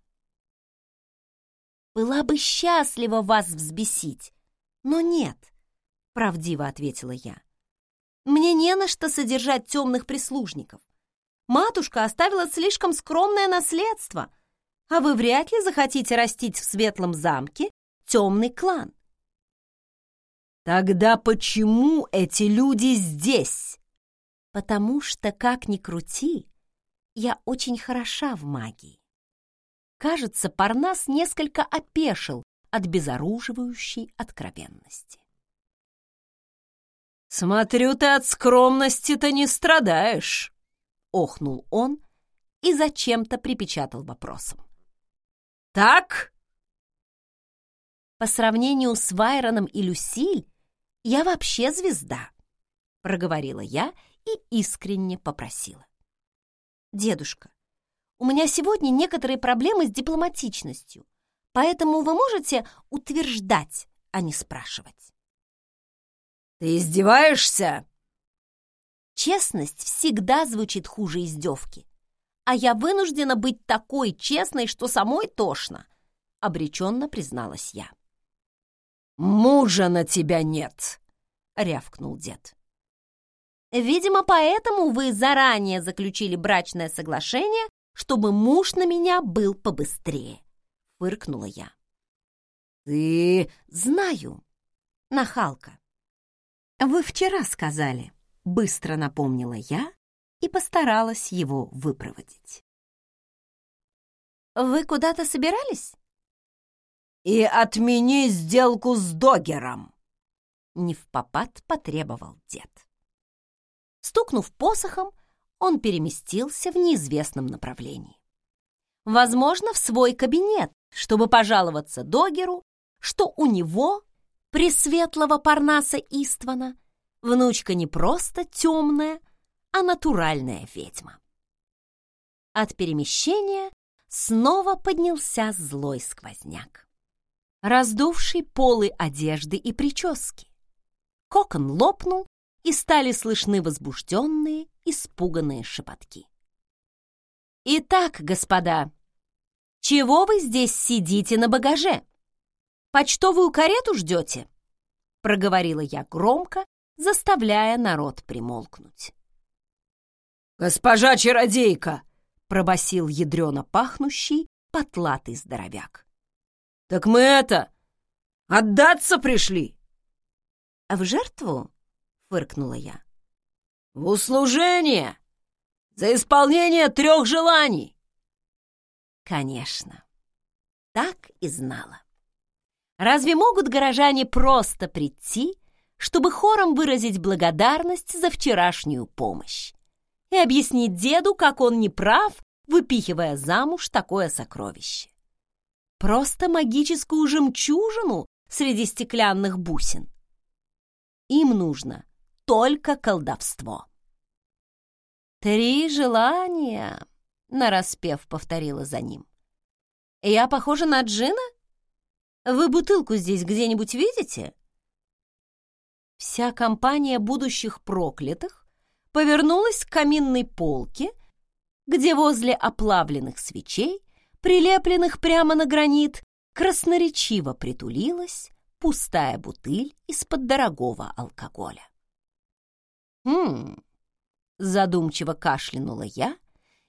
S1: Была бы счастлива вас взбесить, но нет, правдиво ответила я. Мне не на что содержать темных прислужников. Матушка оставила слишком скромное наследство, а вы вряд ли захотите растить в светлом замке темный клан. Тогда почему эти люди здесь? Потому что, как ни крути, я очень хороша в магии. Кажется, Парнас несколько опешил от безоруживающей откровенности. «Смотрю, ты от скромности-то не страдаешь!» — охнул он и зачем-то припечатал вопросом. «Так?» По сравнению с Вайроном и Люсиль, я вообще звезда», — проговорила я и искренне попросила. «Дедушка, у меня сегодня некоторые проблемы с дипломатичностью, поэтому вы можете утверждать, а не спрашивать». «Ты издеваешься?» Честность всегда звучит хуже издевки, а я вынуждена быть такой честной, что самой тошно, обреченно призналась я. «Мужа на тебя нет!» — рявкнул дед. «Видимо, поэтому вы заранее заключили брачное соглашение, чтобы муж на меня был побыстрее», — фыркнула я. «Ты...» «Знаю, нахалка». «Вы вчера сказали», — быстро напомнила я и постаралась его выпроводить. «Вы куда-то собирались?» и отмени сделку с Догером!» Не в попад потребовал дед. Стукнув посохом, он переместился в неизвестном направлении. Возможно, в свой кабинет, чтобы пожаловаться Догеру, что у него пресветлого Парнаса Иствана, внучка не просто темная, а натуральная ведьма. От перемещения снова поднялся злой сквозняк, раздувший полы одежды и прически. Кокон лопнул, и стали слышны возбужденные, испуганные шепотки. «Итак, господа, чего вы здесь сидите на багаже? Почтовую карету ждете?» проговорила я громко, заставляя народ примолкнуть.
S2: «Госпожа чародейка!» — пробасил ядрено пахнущий потлатый здоровяк. «Так мы это... отдаться пришли!»
S1: «В жертву?» — фыркнула я.
S2: «В услужение! За исполнение трех желаний!»
S1: «Конечно, так и знала. Разве могут горожане просто прийти, чтобы хором выразить благодарность за вчерашнюю помощь и объяснить деду, как он не прав, выпихивая замуж такое сокровище? Просто магическую жемчужину среди стеклянных бусин. Им нужно только колдовство. «Три желания», — нараспев повторила за ним. «Я похожа на Джина?» Вы бутылку здесь где-нибудь видите?» Вся компания будущих проклятых повернулась к каминной полке, где возле оплавленных свечей, прилепленных прямо на гранит, красноречиво притулилась пустая бутыль из-под дорогого алкоголя. «Хм...» — задумчиво кашлянула я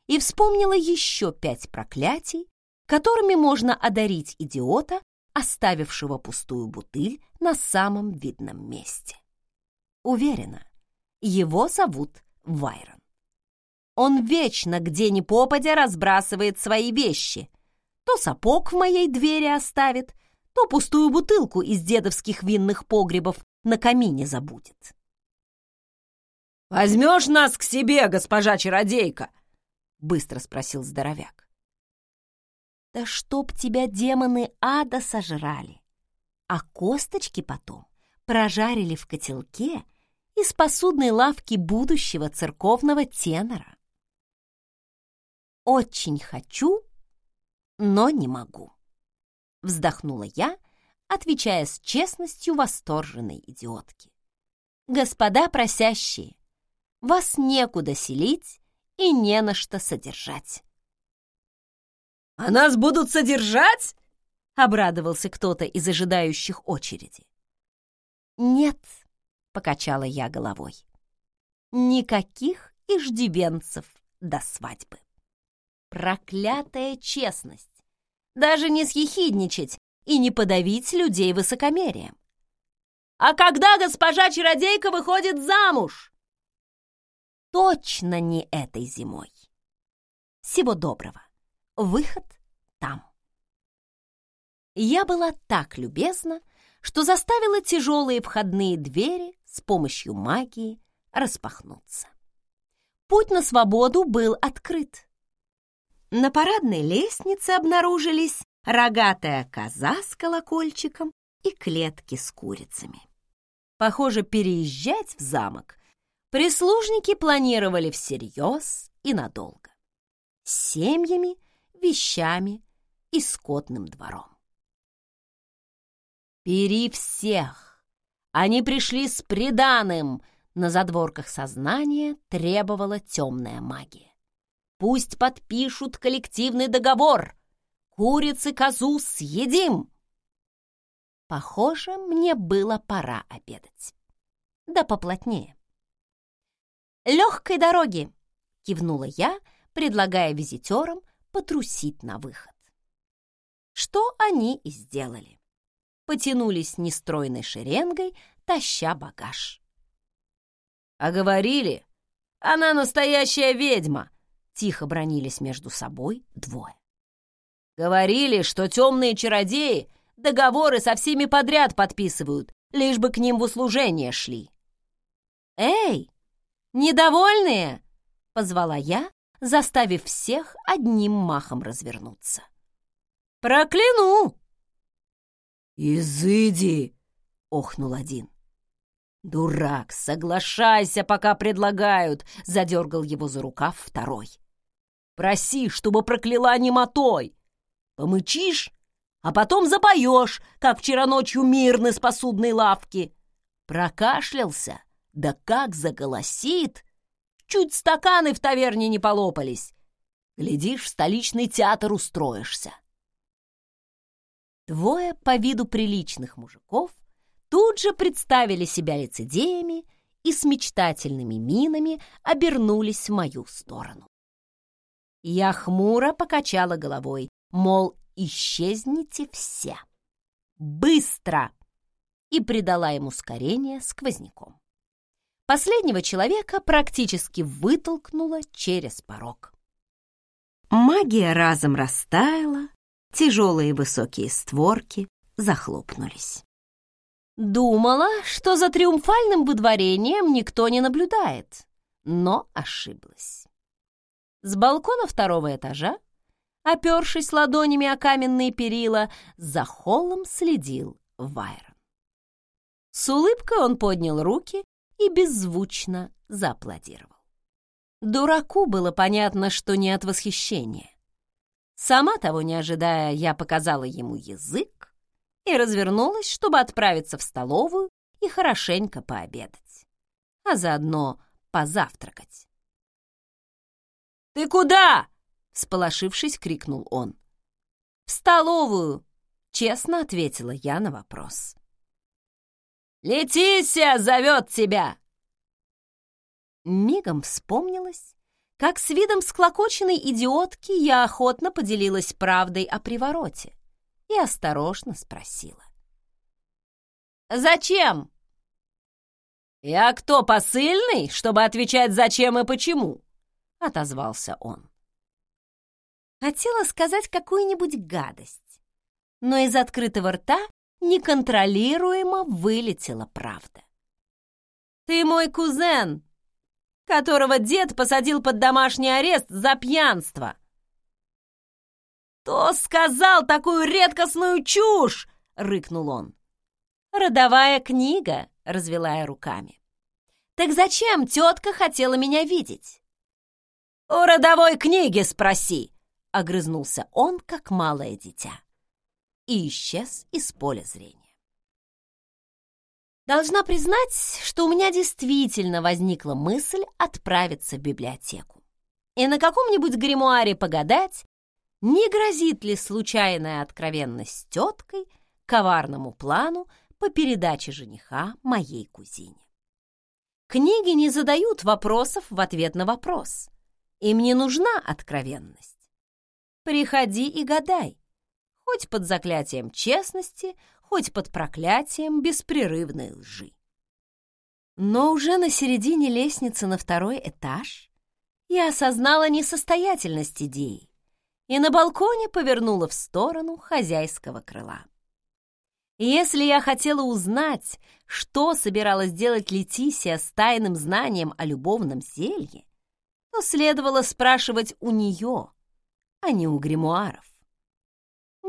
S1: и вспомнила еще пять проклятий, которыми можно одарить идиота, оставившего пустую бутыль на самом видном месте. Уверена, его зовут Вайрон. Он вечно где ни попадя разбрасывает свои вещи. То сапог в моей двери оставит, то пустую бутылку из дедовских винных погребов на камине забудет.
S2: «Возьмешь нас к себе, госпожа чародейка?» — быстро спросил здоровяк.
S1: Да чтоб тебя демоны ада сожрали! А косточки потом прожарили в котелке из посудной лавки будущего церковного тенора. Очень хочу, но не могу. Вздохнула я, отвечая с честностью восторженной идиотки. Господа просящие, вас некуда селить и не на что содержать.
S2: «А нас будут содержать?»
S1: — обрадовался кто-то из ожидающих очереди. «Нет», — покачала я головой, — «никаких иждивенцев до свадьбы. Проклятая честность! Даже не съехидничать и не подавить людей высокомерием. «А когда госпожа-чародейка выходит замуж?» «Точно не этой зимой. Всего доброго!» Выход там. Я была так любезна, что заставила тяжелые входные двери с помощью магии распахнуться. Путь на свободу был открыт. На парадной лестнице обнаружились рогатая коза с колокольчиком и клетки с курицами. Похоже, переезжать в замок прислужники планировали всерьез и надолго. С семьями вещами и скотным двором. «Бери всех! Они пришли с приданым!» На задворках сознания требовала темная магия. «Пусть подпишут коллективный договор! Курицы козу съедим!» Похоже, мне было пора обедать. Да поплотнее. «Легкой дороги!» — кивнула я, предлагая визитерам потрусить на выход. Что они и сделали. Потянулись нестройной шеренгой, таща багаж.
S2: «А говорили, она настоящая ведьма!» Тихо бронились между собой двое. «Говорили, что темные чародеи договоры со всеми подряд подписывают, лишь бы к ним в услужение шли».
S1: «Эй, недовольные!» — позвала я, заставив всех одним махом развернуться. «Прокляну!»
S2: «Изыди!» — охнул один. «Дурак, соглашайся, пока предлагают!» — задергал его за рукав второй. «Проси, чтобы прокляла немотой! Помычишь, а потом запоешь, как вчера ночью мирно с посудной лавки. Прокашлялся, да как заголосит! Чуть стаканы в таверне не полопались. Глядишь, в столичный театр устроишься». Двое по виду приличных мужиков тут же представили себя лицедеями и с мечтательными минами обернулись в мою сторону. Я хмуро покачала головой, мол, исчезните все. Быстро! И придала ему ускорение сквозняком. Последнего человека практически вытолкнула через порог. Магия разом растаяла, тяжелые высокие створки захлопнулись. Думала, что за триумфальным выдворением никто не наблюдает, но ошиблась. С балкона второго этажа, опершись ладонями о каменные перила, за холлом следил Вайрон. С улыбкой он поднял руки и беззвучно зааплодировал. Дураку было понятно, что не от восхищения. Сама того не ожидая, я показала ему язык, и развернулась, чтобы отправиться в столовую и хорошенько пообедать, а заодно позавтракать. «Ты куда?» — всполошившись, крикнул он. «В столовую!» — честно ответила я на вопрос. «Летисия зовет тебя!» Мигом вспомнилось, как с видом склокоченной идиотки я охотно поделилась правдой о привороте и осторожно спросила. «Зачем?» «Я кто, посыльный, чтобы отвечать «зачем» и «почему»?» — отозвался он. Хотела сказать какую-нибудь гадость, но из открытого рта неконтролируемо вылетела правда. «Ты мой кузен, которого дед посадил под домашний арест за пьянство!» «Кто сказал такую редкостную чушь?» — рыкнул он. «Родовая книга», — развела я руками. «Так зачем тетка хотела меня видеть?» «У родовой книги спроси!» — огрызнулся он, как малое дитя. И исчез из поля зрения. Должна признать, что у меня действительно возникла мысль отправиться в библиотеку и на каком-нибудь гримуаре погадать, не грозит ли случайная откровенность теткой коварному плану по передаче жениха моей кузине. Книги не задают вопросов в ответ на вопрос. Им не нужна откровенность. Приходи и гадай, хоть под заклятием честности, хоть под проклятием беспрерывной лжи. Но уже на середине лестницы на второй этаж я осознала несостоятельность идеи и на балконе повернула в сторону хозяйского крыла. Если я хотела узнать, что собиралась делать Летисия с тайным знанием о любовном зелье, то следовало спрашивать у нее, а не у гримуаров.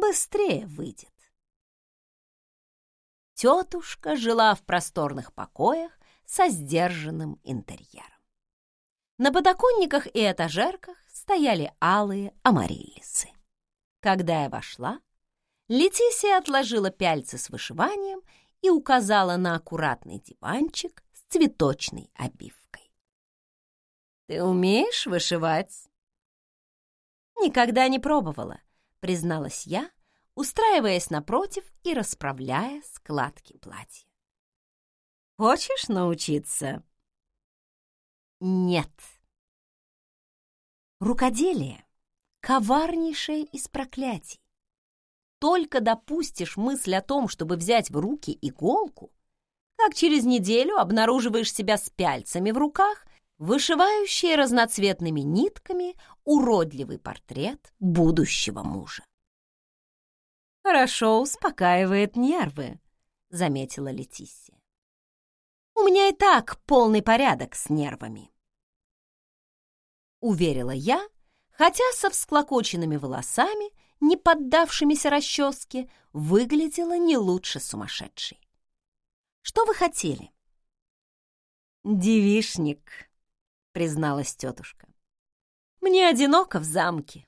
S2: Быстрее выйдет. Тетушка жила в просторных покоях со сдержанным интерьером. На подоконниках и этажерках стояли алые амариллисы. Когда я вошла, Летисия отложила пяльцы с вышиванием и указала на аккуратный диванчик с цветочной обивкой. «Ты умеешь вышивать?» «Никогда не пробовала», — призналась я, устраиваясь напротив и расправляя складки платья. «Хочешь научиться?» «Нет», Рукоделие — коварнейшее из проклятий. Только допустишь мысль о том, чтобы взять в руки иголку, как через неделю обнаруживаешь себя с пяльцами в руках, вышивающие разноцветными нитками уродливый портрет будущего мужа. «Хорошо успокаивает нервы», — заметила Летиссия. «У меня и так полный порядок с нервами». — уверила я, хотя со всклокоченными волосами, не поддавшимися расческе, выглядела не лучше сумасшедшей.
S1: Что вы хотели?»
S2: «Девишник», — призналась тетушка. «Мне одиноко в замке.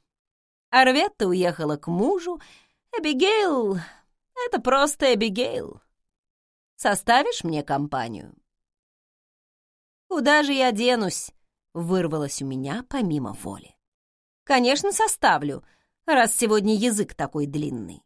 S2: Арветта уехала к мужу. Эбигейл — это просто Эбигейл. Составишь мне компанию?» «Куда же я денусь?» — вырвалось у меня помимо воли. «Конечно, составлю, раз сегодня язык такой длинный».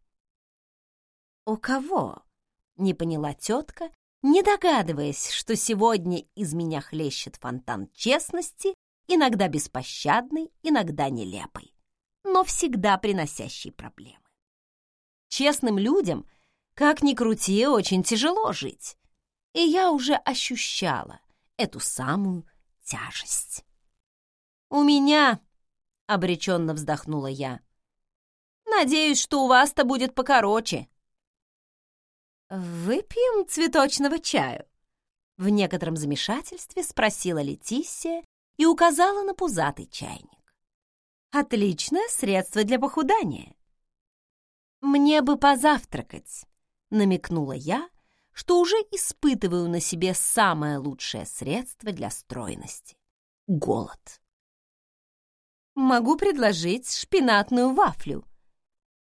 S2: «У кого?» — не поняла тетка, не догадываясь, что сегодня из меня хлещет фонтан честности, иногда беспощадный, иногда нелепый, но всегда приносящий проблемы. Честным людям, как ни крути, очень тяжело жить, и я уже ощущала, эту самую тяжесть. «У меня», — обреченно вздохнула я, — «надеюсь, что у вас-то будет покороче». «Выпьем цветочного чаю?» В некотором замешательстве спросила Летиссия и указала на пузатый чайник. «Отличное средство для похудания». «Мне бы позавтракать», — намекнула я, что уже испытываю на себе самое лучшее средство для стройности — голод. Могу предложить шпинатную вафлю.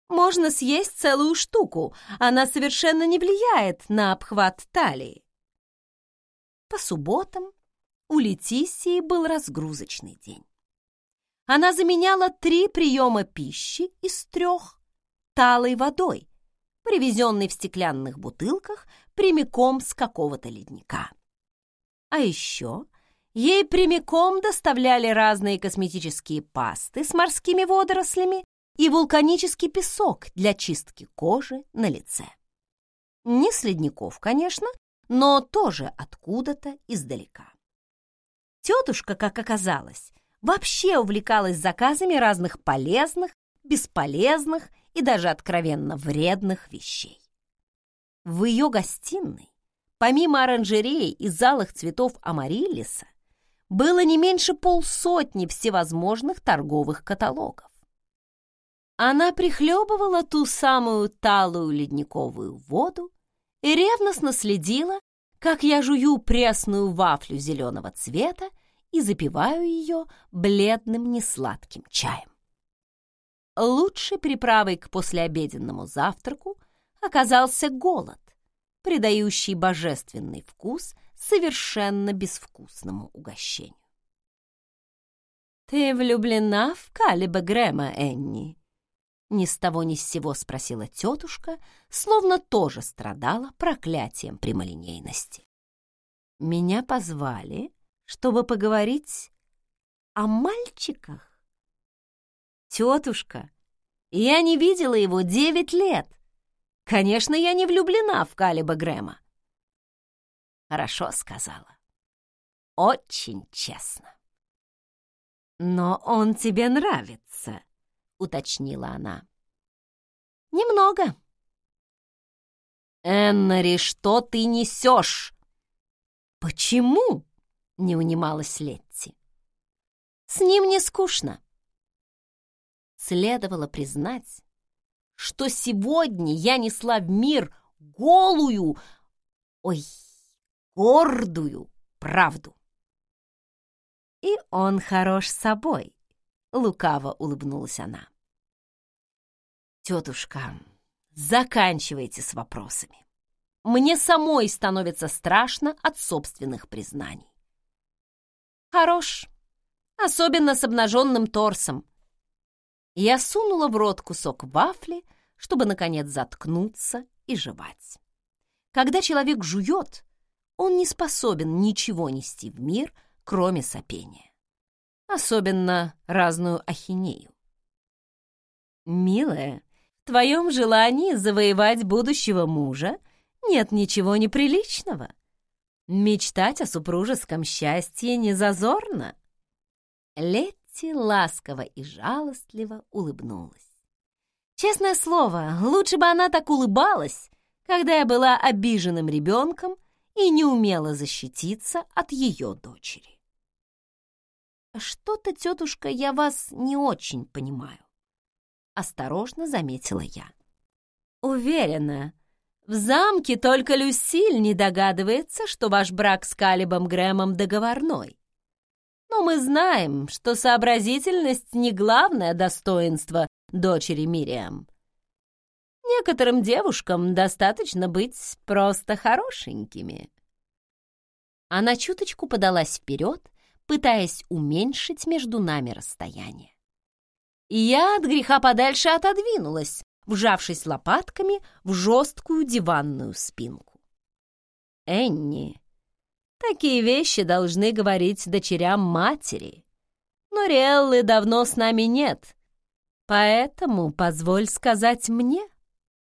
S2: Можно съесть целую штуку, она совершенно не влияет на обхват талии. По субботам у Летисии был разгрузочный день. Она заменяла три приема пищи из трех талой водой, привезенной в стеклянных бутылках прямиком с какого-то ледника. А еще ей прямиком доставляли разные косметические пасты с морскими водорослями и вулканический песок для чистки кожи на лице. Не с ледников, конечно, но тоже откуда-то издалека. Тетушка, как оказалось, вообще увлекалась заказами разных полезных, бесполезных и даже откровенно вредных вещей. В ее гостиной, помимо оранжереи и залах цветов амариллиса, было не меньше полсотни всевозможных торговых каталогов. Она прихлебывала ту самую талую ледниковую воду и ревностно следила, как я жую пресную вафлю зеленого цвета и запиваю ее бледным несладким чаем. Лучшей приправой к послеобеденному завтраку оказался голод, придающий божественный вкус совершенно безвкусному угощению. «Ты влюблена в Калиба Грэма, Энни?» Ни с того ни с сего спросила тетушка, словно тоже страдала проклятием прямолинейности. Меня позвали, чтобы поговорить о мальчиках. Тетушка, я не видела его девять лет. Конечно, я не влюблена в Калиба Грэма. Хорошо сказала. Очень честно. Но он тебе нравится, уточнила она. Немного. Эннери, что ты несешь? Почему? Не унималась Летти. С ним не скучно. Следовало признать, что сегодня я несла в мир голую, ой, гордую правду. И он хорош собой, лукаво улыбнулась она. Тетушка, заканчивайте с вопросами. Мне самой становится страшно от собственных признаний. Хорош, особенно с обнаженным торсом, я сунула в рот кусок вафли, чтобы, наконец, заткнуться и жевать. Когда человек жует, он не способен ничего нести в мир, кроме сопения. Особенно разную ахинею. «Милая, твоем желании завоевать будущего мужа нет ничего неприличного. Мечтать о супружеском счастье не зазорно». Леть Китти ласково и жалостливо улыбнулась. Честное слово, лучше бы она так улыбалась, когда я была обиженным ребенком и не умела защититься от ее дочери. «Что-то, тетушка, я вас не очень понимаю», — осторожно заметила я. «Уверена,
S1: В замке только Люсиль не догадывается, что ваш брак с Калибом Грэмом договорной. Но мы знаем, что сообразительность не главное достоинство дочери Мириам. Некоторым девушкам достаточно быть просто хорошенькими. Она чуточку подалась вперед, пытаясь уменьшить между нами расстояние. Я от греха подальше отодвинулась, вжавшись лопатками в жесткую диванную спинку. «Энни, такие вещи должны говорить дочерям матери, но Риэллы давно с нами нет, поэтому позволь сказать мне».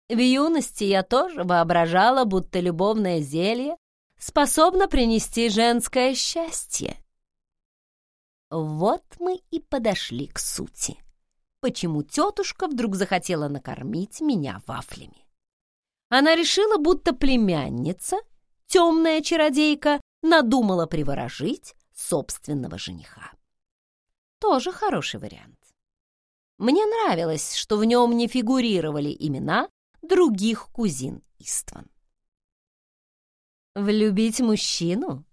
S1: В юности я тоже воображала, будто любовное зелье способно принести женское счастье. Вот мы и подошли к сути. Почему тетушка вдруг захотела накормить меня вафлями? Она решила, будто племянница, темная чародейка, надумала приворожить собственного жениха. Тоже хороший вариант. Мне нравилось, что в нем не фигурировали имена других кузин Истван. Влюбить мужчину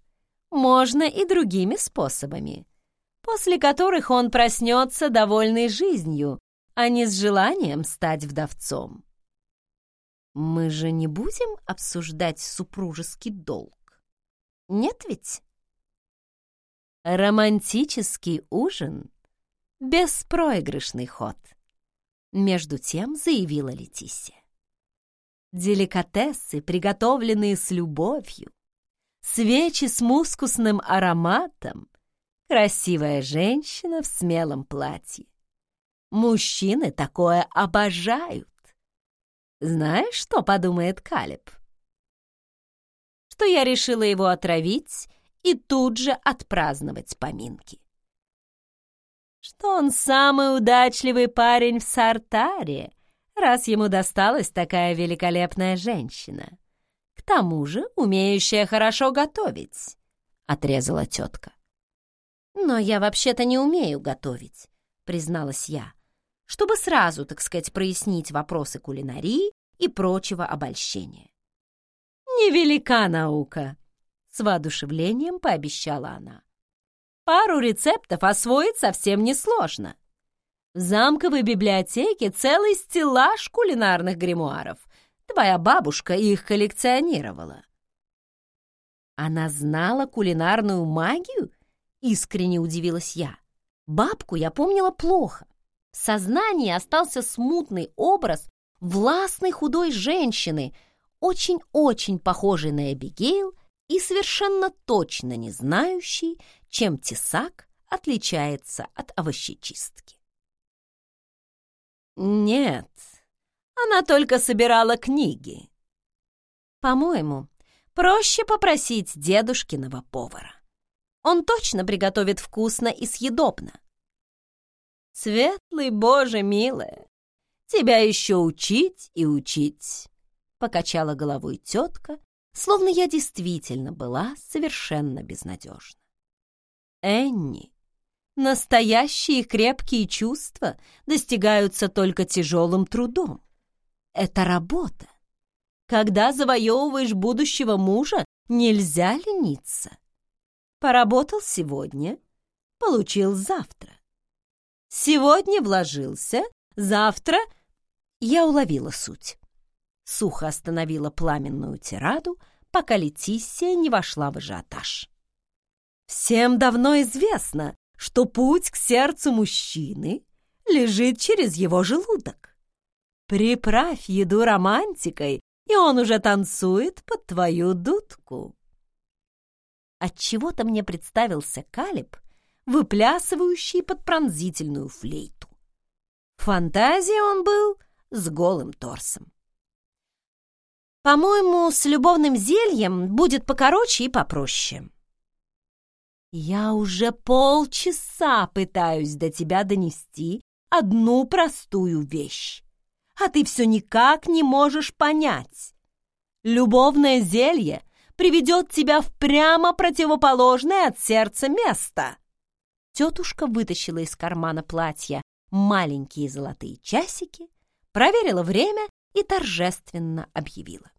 S1: можно и другими способами, после которых он проснется довольной жизнью, а не с желанием стать вдовцом. Мы же не будем обсуждать супружеский долг. Нет ведь? Романтический ужин — беспроигрышный ход. Между тем заявила Летисия. Деликатесы, приготовленные с любовью, свечи с мускусным ароматом, красивая женщина в смелом платье. Мужчины такое обожают. Знаешь, что подумает Калиб? Что я решила его отравить и тут же отпраздновать поминки. Что он самый удачливый парень в Сартаре, раз ему досталась такая великолепная женщина. К тому же умеющая хорошо готовить, — отрезала тетка. «Но я вообще-то не умею готовить», — призналась я, чтобы сразу, так сказать, прояснить вопросы кулинарии и прочего обольщения. «Невелика наука», — с воодушевлением пообещала она. «Пару рецептов освоить совсем несложно. В замковой библиотеке целый стеллаж кулинарных гримуаров. Твоя бабушка их коллекционировала. Она знала кулинарную магию? Искренне удивилась я. Бабку я помнила плохо. В сознании остался смутный образ властной худой женщины, очень-очень похожей на Эбигейл и совершенно точно не знающей, чем тесак отличается от овощечистки. Нет, она только собирала книги. По-моему, проще попросить дедушкиного повара. Он точно приготовит вкусно и съедобно. Светлый Боже, милая, тебя еще учить и учить, покачала головой тетка, словно я действительно была совершенно безнадежна. Энни, Настоящие крепкие чувства достигаются только тяжелым трудом. Это работа. Когда завоевываешь будущего мужа, нельзя лениться. Поработал сегодня, получил завтра. Сегодня вложился, завтра... Я уловила суть. Сухо остановила пламенную тираду, пока Летиссия не вошла в ажиотаж. Всем давно известно, что путь к сердцу мужчины лежит через его желудок. Приправь еду романтикой, и он уже танцует под твою дудку. Отчего-то мне представился Калиб, выплясывающий под пронзительную флейту. Фантазия он был с голым торсом. По-моему, с любовным зельем будет покороче и попроще. Я уже полчаса пытаюсь до тебя донести одну простую вещь, а ты все никак не можешь понять. Любовное зелье приведет тебя в прямо противоположное от сердца место. Тетушка вытащила из кармана платья маленькие золотые часики, проверила время и торжественно объявила.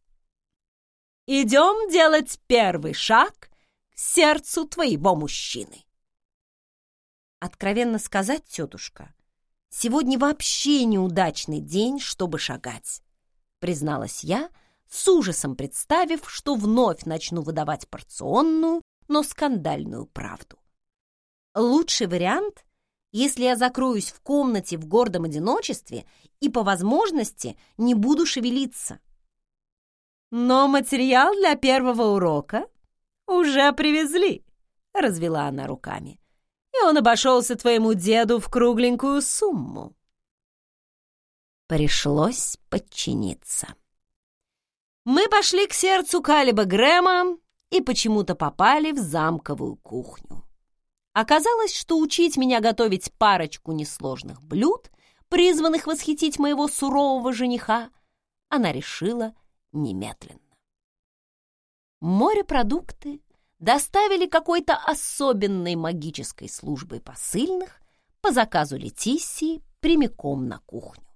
S2: Идем делать первый шаг к сердцу твоего мужчины. Откровенно сказать, тетушка, сегодня вообще неудачный день, чтобы шагать, призналась я, с ужасом представив, что вновь начну выдавать порционную, но скандальную правду. Лучший вариант, если я закроюсь в комнате в гордом одиночестве и по возможности не буду шевелиться. Но материал для первого урока уже привезли, развела она руками. И он обошелся твоему деду в кругленькую сумму. Пришлось подчиниться. Мы пошли к сердцу Калиба Грэма и почему-то попали в замковую кухню. Оказалось, что учить меня готовить парочку несложных блюд, призванных восхитить моего сурового жениха, она решила немедленно. Морепродукты доставили какой-то особенной магической службой посыльных по заказу Летиссии прямиком на кухню.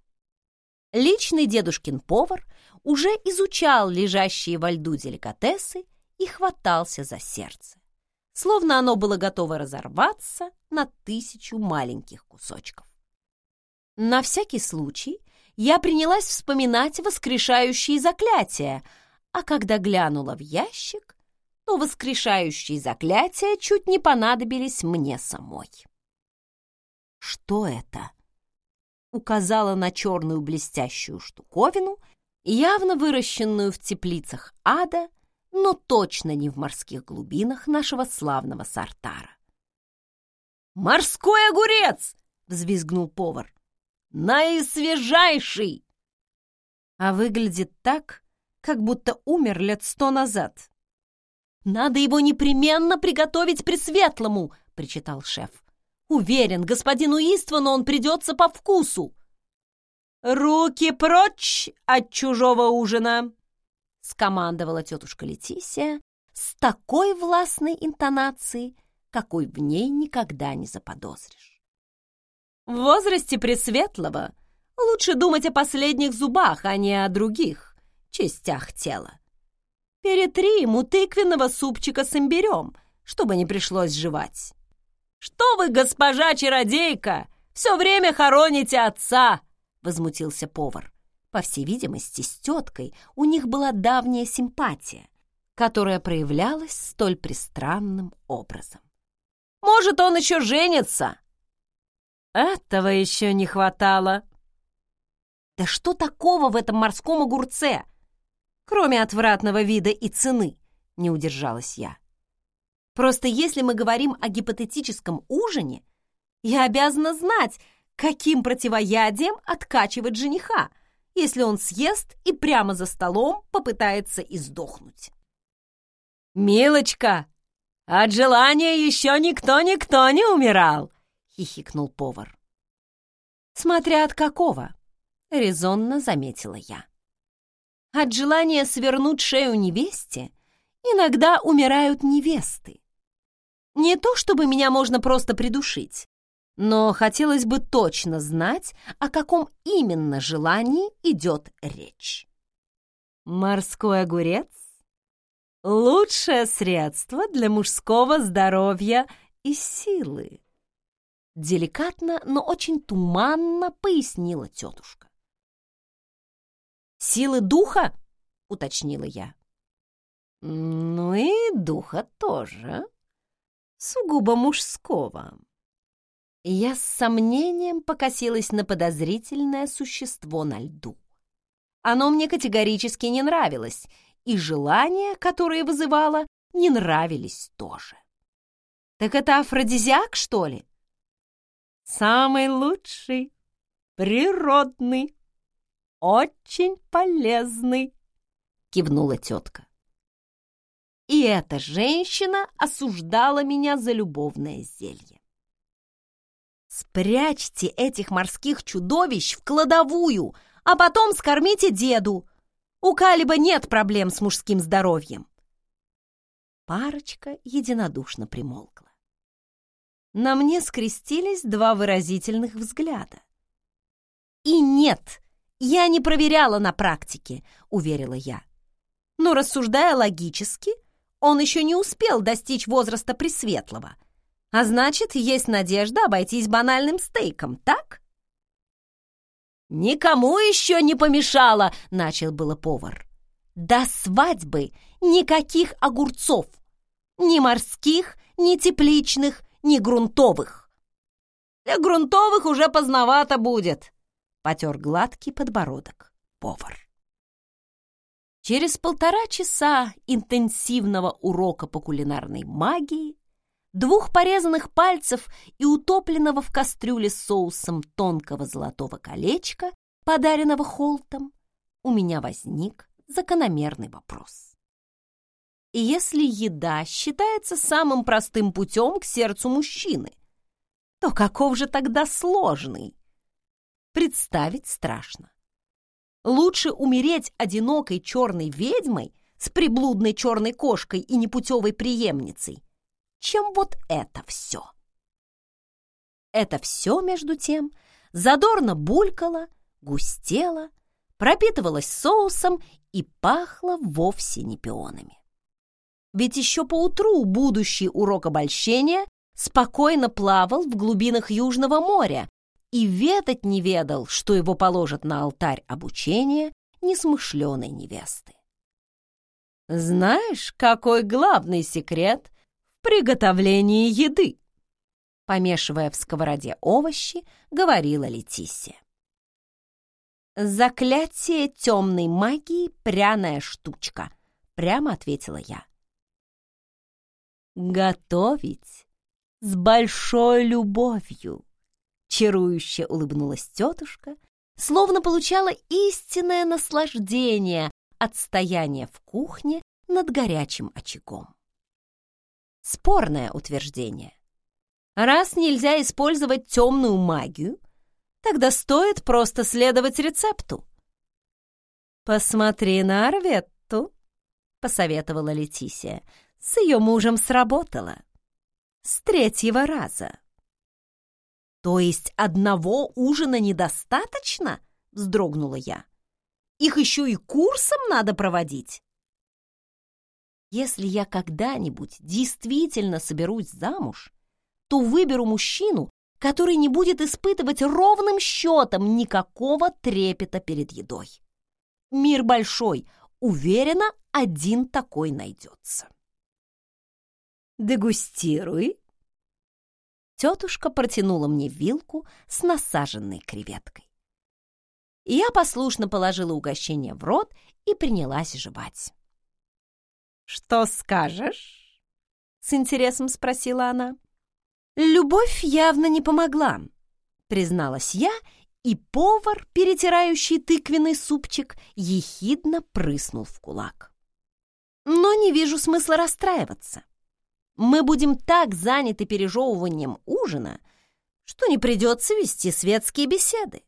S2: Личный дедушкин повар уже изучал лежащие во льду деликатесы и хватался за сердце, словно оно было готово разорваться на тысячу маленьких кусочков. На всякий случай я принялась вспоминать воскрешающие заклятия, а когда глянула в ящик, то воскрешающие заклятия чуть не понадобились мне самой. «Что это?» указала на черную блестящую штуковину, явно выращенную в теплицах ада, но точно не в морских глубинах нашего славного Сартара. «Морской огурец!» — взвизгнул повар. «Наисвежайший!» А выглядит так, как будто умер лет сто назад. «Надо его непременно приготовить Пресветлому!» — причитал шеф. Уверен, господину Иствану он придется по вкусу. «Руки прочь от чужого ужина!» — скомандовала тетушка Летисия с такой властной интонацией, какой в ней никогда не заподозришь. В возрасте Пресветлого лучше думать о последних зубах, а не о других частях тела. Перетри ему тыквенного супчика с имбирем, чтобы не пришлось жевать. «Что вы, госпожа-чародейка, все время хороните отца!» — возмутился повар. По всей видимости, с теткой у них была давняя симпатия, которая проявлялась столь пристранным образом. «Может, он еще женится?» «Этого еще не хватало!» «Да что такого в этом морском огурце, кроме отвратного вида и цены?» — не удержалась я. Просто если мы говорим о гипотетическом ужине, я обязана знать, каким противоядием откачивать жениха, если он съест и прямо за столом попытается издохнуть. «Милочка, от желания еще никто-никто не умирал!» — хихикнул повар. «Смотря от какого», — резонно заметила я. «От желания свернуть шею невесте иногда умирают невесты. Не то чтобы меня можно просто придушить, но хотелось бы точно знать, о каком именно желании идет речь. Морской огурец — лучшее средство для мужского здоровья и силы. Деликатно, но очень туманно пояснила тетушка. «Силы духа?» — уточнила я. «Ну и духа тоже», сугубо мужского. Я с сомнением покосилась на подозрительное существо на льду. Оно мне категорически не нравилось, и желания, которые вызывало, не нравились тоже. Так это афродизиак, что ли? Самый лучший, природный, очень полезный, кивнула тетка. И эта женщина осуждала меня за любовное зелье. «Спрячьте этих морских чудовищ в кладовую, а потом скормите деду. У Калиба нет проблем с мужским здоровьем». Парочка единодушно примолкла. На мне скрестились два выразительных взгляда. «И нет, я не проверяла на практике», — уверила я.
S1: Но, рассуждая логически, он еще не успел достичь возраста Пресветлого, а значит, есть надежда обойтись банальным стейком, так?
S2: «Никому еще не помешало!» — начал было повар.
S1: «До свадьбы никаких огурцов! Ни морских, ни тепличных, ни грунтовых!»
S2: «Для грунтовых уже поздновато будет!»
S1: — потер гладкий подбородок повар. Через полтора часа интенсивного урока по кулинарной магии, двух порезанных пальцев и утопленного в кастрюле соусом тонкого золотого колечка, подаренного Холтом, у меня возник закономерный вопрос. Если еда считается самым простым путем к сердцу мужчины, то каков же тогда сложный? Представить страшно. Лучше умереть одинокой черной ведьмой с приблудной черной кошкой и непутевой преемницей, чем вот это все. Это все, между тем, задорно булькало, густело, пропитывалось соусом и пахло вовсе не пионами. Ведь еще поутру будущий урок обольщения спокойно плавал в глубинах Южного моря, и ведать не ведал, что его положат на алтарь обучения несмышленой невесты. «Знаешь, какой главный секрет приготовлении еды?» Помешивая в сковороде овощи, говорила Летисия. «Заклятие темной магии — пряная штучка», — прямо ответила я. «Готовить с большой любовью», Чарующе улыбнулась тетушка, словно получала истинное наслаждение от стояния в кухне над горячим очагом. Спорное утверждение. Раз нельзя использовать темную магию, тогда стоит просто следовать рецепту. «Посмотри на Арветту», — посоветовала Летисия. «С ее мужем сработало. С третьего раза». «То есть одного ужина недостаточно?» — вздрогнула я. «Их еще и курсом надо проводить?» «Если я когда-нибудь действительно соберусь замуж, то выберу мужчину, который не будет испытывать ровным счетом никакого трепета перед едой. Мир большой, уверена, один такой найдется». «Дегустируй», тетушка протянула мне вилку с насаженной креветкой. Я послушно положила угощение в рот и принялась жевать. «Что скажешь?» — с интересом спросила она. «Любовь явно не помогла», — призналась я, и повар, перетирающий тыквенный супчик, ехидно прыснул в кулак. «Но не вижу смысла расстраиваться мы будем так заняты пережевыванием ужина, что не придется вести светские беседы.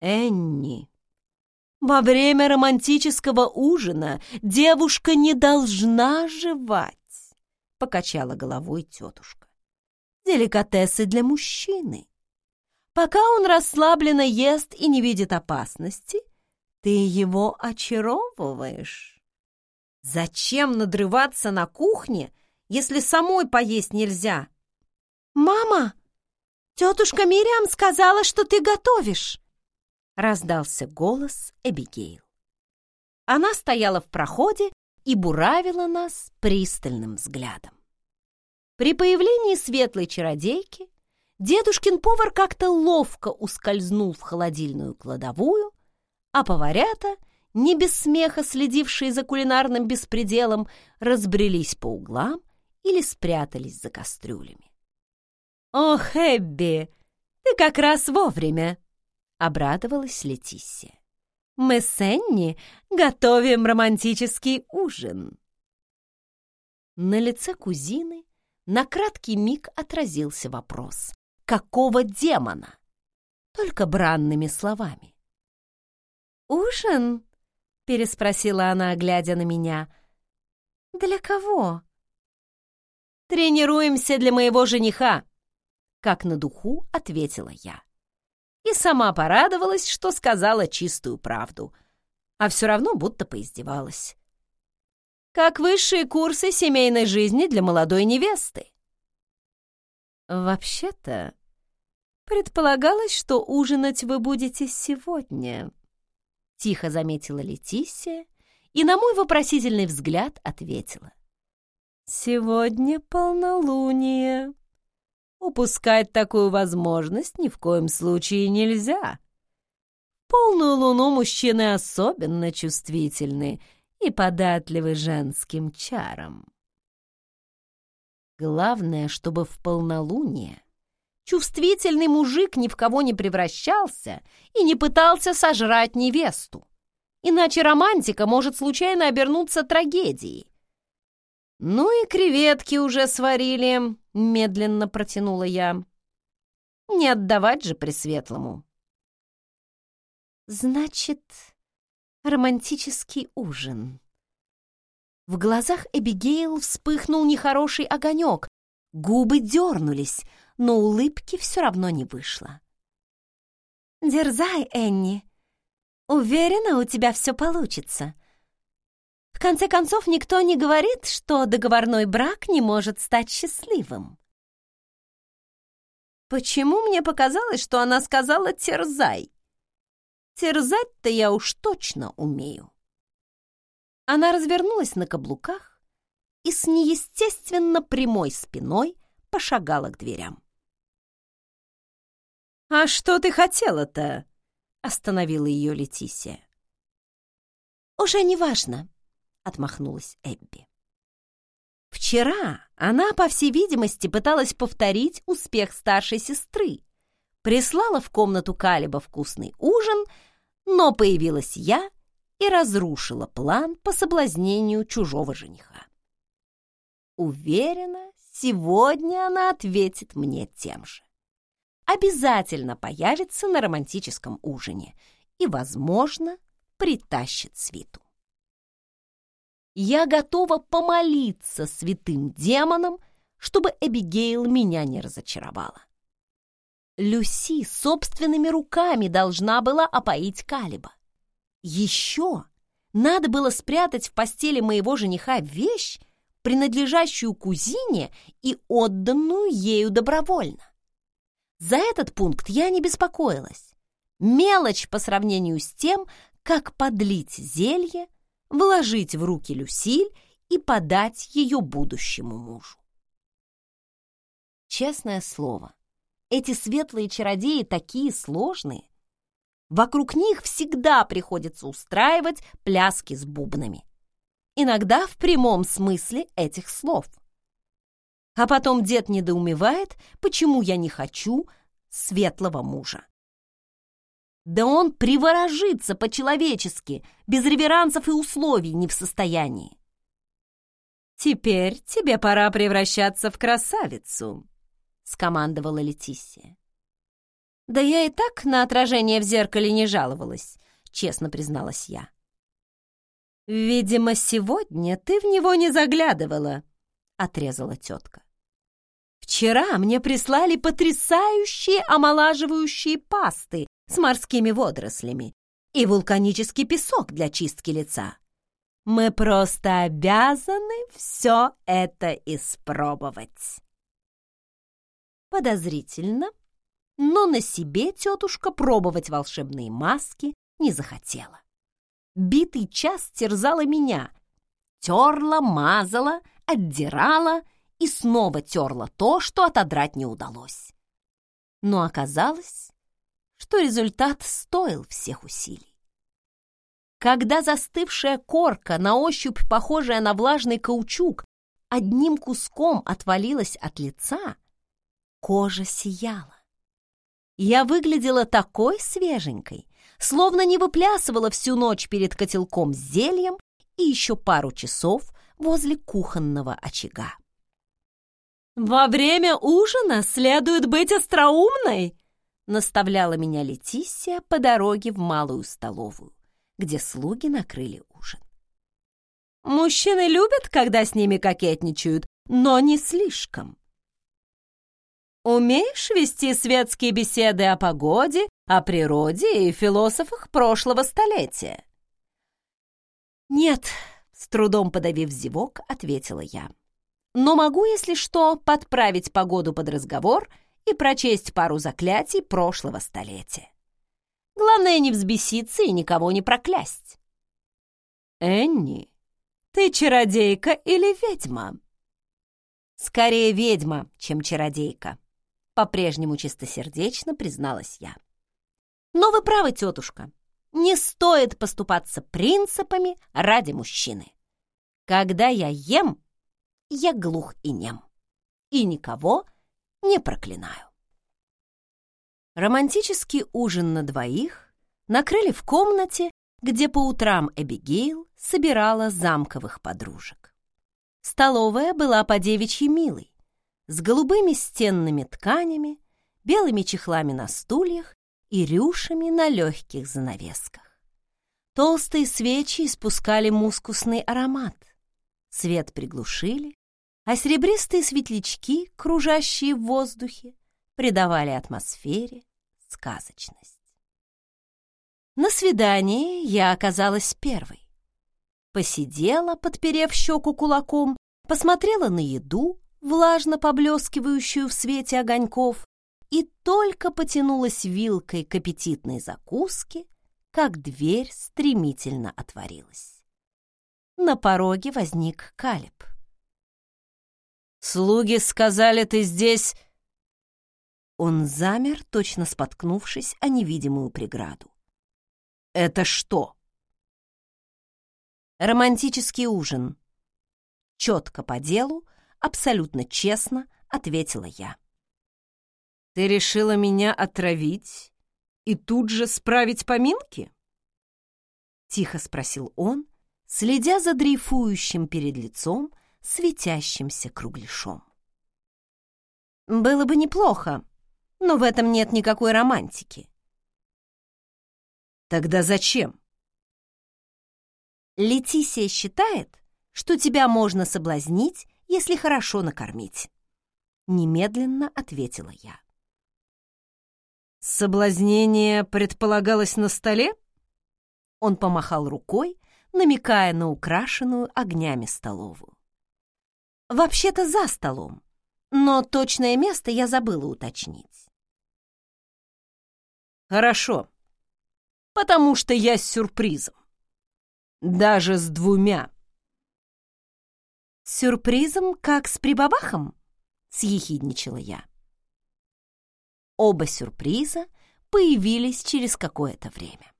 S1: Энни, во время романтического ужина девушка не должна жевать, покачала головой тетушка. Деликатесы для мужчины. Пока он расслабленно ест и не видит опасности, ты его очаровываешь. Зачем надрываться на кухне, если самой поесть нельзя? «Мама, тетушка Мириам сказала, что ты готовишь!» Раздался голос Эбигейл. Она стояла в проходе и буравила нас пристальным взглядом. При появлении светлой чародейки дедушкин повар как-то ловко ускользнул в холодильную кладовую, а поварята — не без смеха следившие за кулинарным беспределом, разбрелись по углам или спрятались за кастрюлями. «О, Хэбби, ты как раз вовремя!» — обрадовалась Летисия. «Мы с Энни готовим романтический ужин». На лице кузины на краткий миг отразился вопрос. «Какого демона?» Только бранными словами. «Ужин?» переспросила она, глядя на меня. «Для кого?» «Тренируемся для моего жениха», — как на духу ответила я. И сама порадовалась, что сказала чистую правду.
S2: а все равно будто поиздевалась. Как высшие курсы семейной жизни для молодой невесты. Вообще-то, предполагалось, что ужинать вы будете сегодня, тихо заметила Летисия и на мой вопросительный взгляд ответила. Сегодня полнолуние. Упускать такую возможность ни в коем случае нельзя. Полную луну мужчины особенно чувствительны и податливы женским чарам. Главное, чтобы в полнолуние чувствительный мужик ни в кого не превращался и не пытался сожрать невесту. Иначе романтика может случайно обернуться трагедией. «Ну и креветки уже сварили», — медленно протянула я. «Не отдавать же Пресветлому». «Значит, романтический ужин». В глазах Эбигейл вспыхнул нехороший огонек, губы дернулись, но улыбки все равно не вышло. «Дерзай, Энни. Уверена, у тебя все получится. В конце концов, никто не говорит, что договорной брак не может стать счастливым». Почему мне показалось, что она сказала «терзай»? Терзать-то я уж точно умею. Она развернулась на каблуках и с неестественно прямой спиной пошагала к дверям. «А что ты хотела-то?» — остановила ее Летисия. «Уже не важно», — отмахнулась Эбби. Вчера она, по всей видимости, пыталась повторить успех старшей сестры, прислала в комнату Калиба вкусный ужин — но появилась я и разрушила план по соблазнению чужого жениха. Уверена, сегодня она ответит мне тем же. Обязательно появится на романтическом ужине и, возможно, притащит свиту. Я готова помолиться святым демонам, чтобы Эбигейл меня не разочаровала. Люси собственными руками должна была опоить Калиба. Еще надо было спрятать в постели моего жениха вещь, принадлежащую кузине и отданную ею добровольно. За этот пункт я не беспокоилась. Мелочь по сравнению с тем, как подлить зелье, вложить в руки Люсиль и подать ее будущему мужу. Честное слово, эти светлые чародеи такие сложные. Вокруг них всегда приходится устраивать пляски с бубнами. Иногда в прямом смысле этих слов. А потом дед недоумевает, почему я не хочу светлого мужа. Да он приворожится по-человечески, без реверансов и условий не в состоянии. «Теперь тебе пора превращаться в красавицу», скомандовала Летиссия. «Да я и так на отражение в зеркале не жаловалась», — честно призналась я. «Видимо, сегодня ты в него не заглядывала», — отрезала тетка. «Вчера мне прислали потрясающие омолаживающие пасты с морскими водорослями и вулканический песок для чистки лица. Мы просто обязаны все это испробовать». Подозрительно, но на себе тетушка пробовать волшебные маски не захотела. Битый час терзала меня, терла, мазала, отдирала и снова терла то, что отодрать не удалось. Но оказалось, что результат стоил всех усилий. Когда застывшая корка, на ощупь похожая на влажный каучук, одним куском отвалилась от лица, Кожа сияла. Я выглядела такой свеженькой, словно не выплясывала всю ночь перед котелком с зельем и еще пару часов возле кухонного очага. «Во время ужина следует быть остроумной!» Наставляла меня Летисия по дороге в малую столовую, где слуги накрыли ужин. «Мужчины любят, когда с ними кокетничают, но не слишком. Умеешь вести светские беседы о погоде, о природе и философах прошлого столетия?
S1: «Нет», — с трудом подавив зевок, ответила я. «Но могу, если что, подправить погоду под разговор и прочесть пару заклятий прошлого столетия. Главное не взбеситься и никого не проклясть».
S2: «Энни, ты чародейка или ведьма?»
S1: «Скорее ведьма, чем чародейка», — по-прежнему чистосердечно призналась я. «Но вы правы, тетушка, не стоит поступаться принципами ради мужчины. Когда я ем, я глух и нем, и никого не проклинаю». Романтический ужин на двоих накрыли в комнате, где по утрам Эбигейл собирала замковых подружек. Столовая была по девичьи милой, с голубыми стенными тканями, белыми чехлами на стульях и рюшами на легких занавесках. Толстые свечи испускали мускусный аромат. Свет приглушили, а серебристые светлячки, кружащие в воздухе, придавали атмосфере сказочность. На свидании я оказалась первой. Посидела, подперев щеку кулаком, посмотрела на еду, влажно поблескивающую в свете огоньков, и только потянулась вилкой к аппетитной закуске, как дверь стремительно отворилась. На пороге возник Калиб.
S2: «Слуги сказали, ты здесь...»
S1: Он замер, точно споткнувшись о невидимую преграду.
S2: «Это что?»
S1: «Романтический ужин». Четко по делу, абсолютно честно ответила я.
S2: «Ты решила меня отравить и тут же справить поминки?»
S1: Тихо спросил он, следя за дрейфующим перед лицом светящимся кругляшом. «Было бы неплохо, но в этом нет никакой романтики».
S2: «Тогда зачем?»
S1: Летисия считает, что тебя можно соблазнить, если хорошо накормить. Немедленно ответила я.
S2: Соблазнение предполагалось на столе?
S1: Он помахал рукой, намекая на украшенную огнями столовую. Вообще-то за столом, но точное место я забыла уточнить.
S2: Хорошо, потому что я с сюрпризом. Даже с двумя.
S1: С сюрпризом, как с прибабахом? Съехидничала я. Оба сюрприза появились через какое-то время.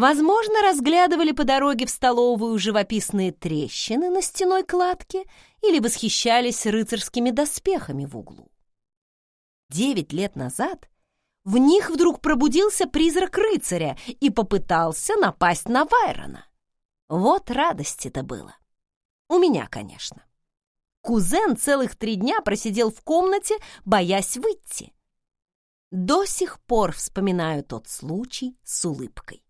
S1: Возможно, разглядывали по дороге в столовую живописные трещины на стеной кладке или восхищались рыцарскими доспехами в углу. Девять лет назад в них вдруг пробудился призрак рыцаря и попытался напасть на Вайрона. Вот радости-то было. У меня, конечно. Кузен целых три дня просидел в комнате, боясь выйти. До сих пор вспоминаю тот случай с улыбкой.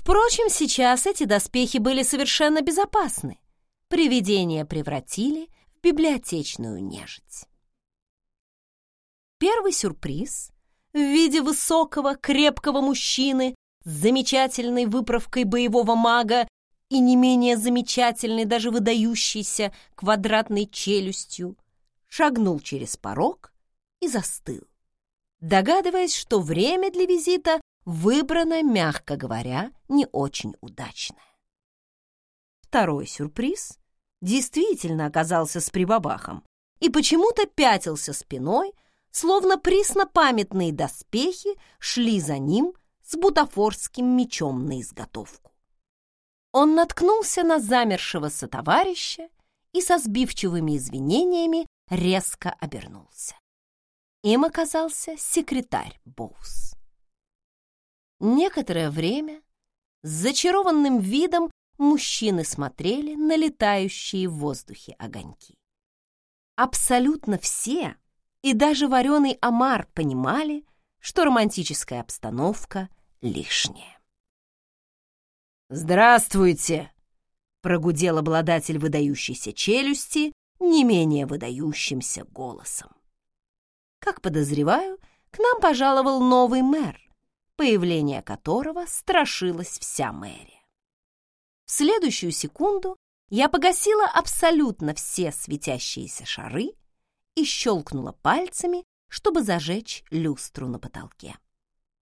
S1: Впрочем, сейчас эти доспехи были совершенно безопасны. Привидения превратили в библиотечную нежить. Первый сюрприз в виде высокого, крепкого мужчины с замечательной выправкой боевого мага и не менее замечательной, даже выдающейся квадратной челюстью, шагнул через порог и застыл, догадываясь, что время для визита выбрано, мягко говоря, не очень удачное. Второй сюрприз действительно оказался с прибабахом и почему-то пятился спиной, словно преснопамятные доспехи шли за ним с бутафорским мечом на изготовку. Он наткнулся на замершего сотоварища и со сбивчивыми извинениями резко обернулся. Им оказался секретарь Боус. Некоторое время с зачарованным видом мужчины смотрели на летающие в воздухе огоньки. Абсолютно все и даже вареный омар понимали, что романтическая обстановка лишняя.
S2: «Здравствуйте!» — прогудел обладатель выдающейся челюсти не менее выдающимся голосом.
S1: Как подозреваю, к нам пожаловал новый мэр, появление которого страшилась вся мэрия. В следующую секунду я погасила абсолютно все светящиеся шары и щелкнула пальцами, чтобы зажечь люстру на потолке.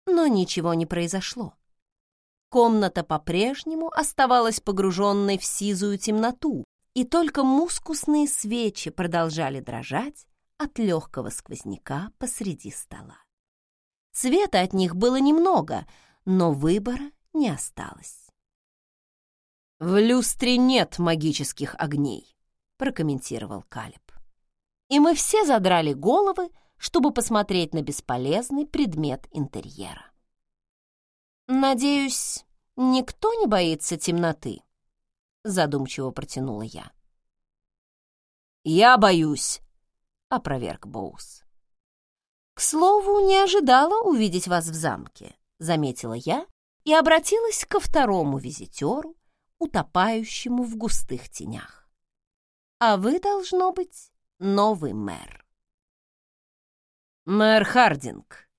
S1: Но ничего не произошло. Комната по-прежнему оставалась погруженной в сизую темноту, и только мускусные свечи продолжали дрожать от легкого сквозняка посреди стола. Света от них было немного, но выбора не осталось.
S2: «В люстре нет магических огней», — прокомментировал Калиб.
S1: И мы все задрали головы, чтобы посмотреть на бесполезный предмет интерьера. «Надеюсь, никто не боится темноты?» — задумчиво протянула я.
S2: «Я боюсь», — опроверг Боус.
S1: «К слову, не ожидала увидеть вас в замке», — заметила я и обратилась ко второму визитеру, утопающему в густых тенях. «А вы, должно быть, новый мэр».
S2: «Мэр Хардинг,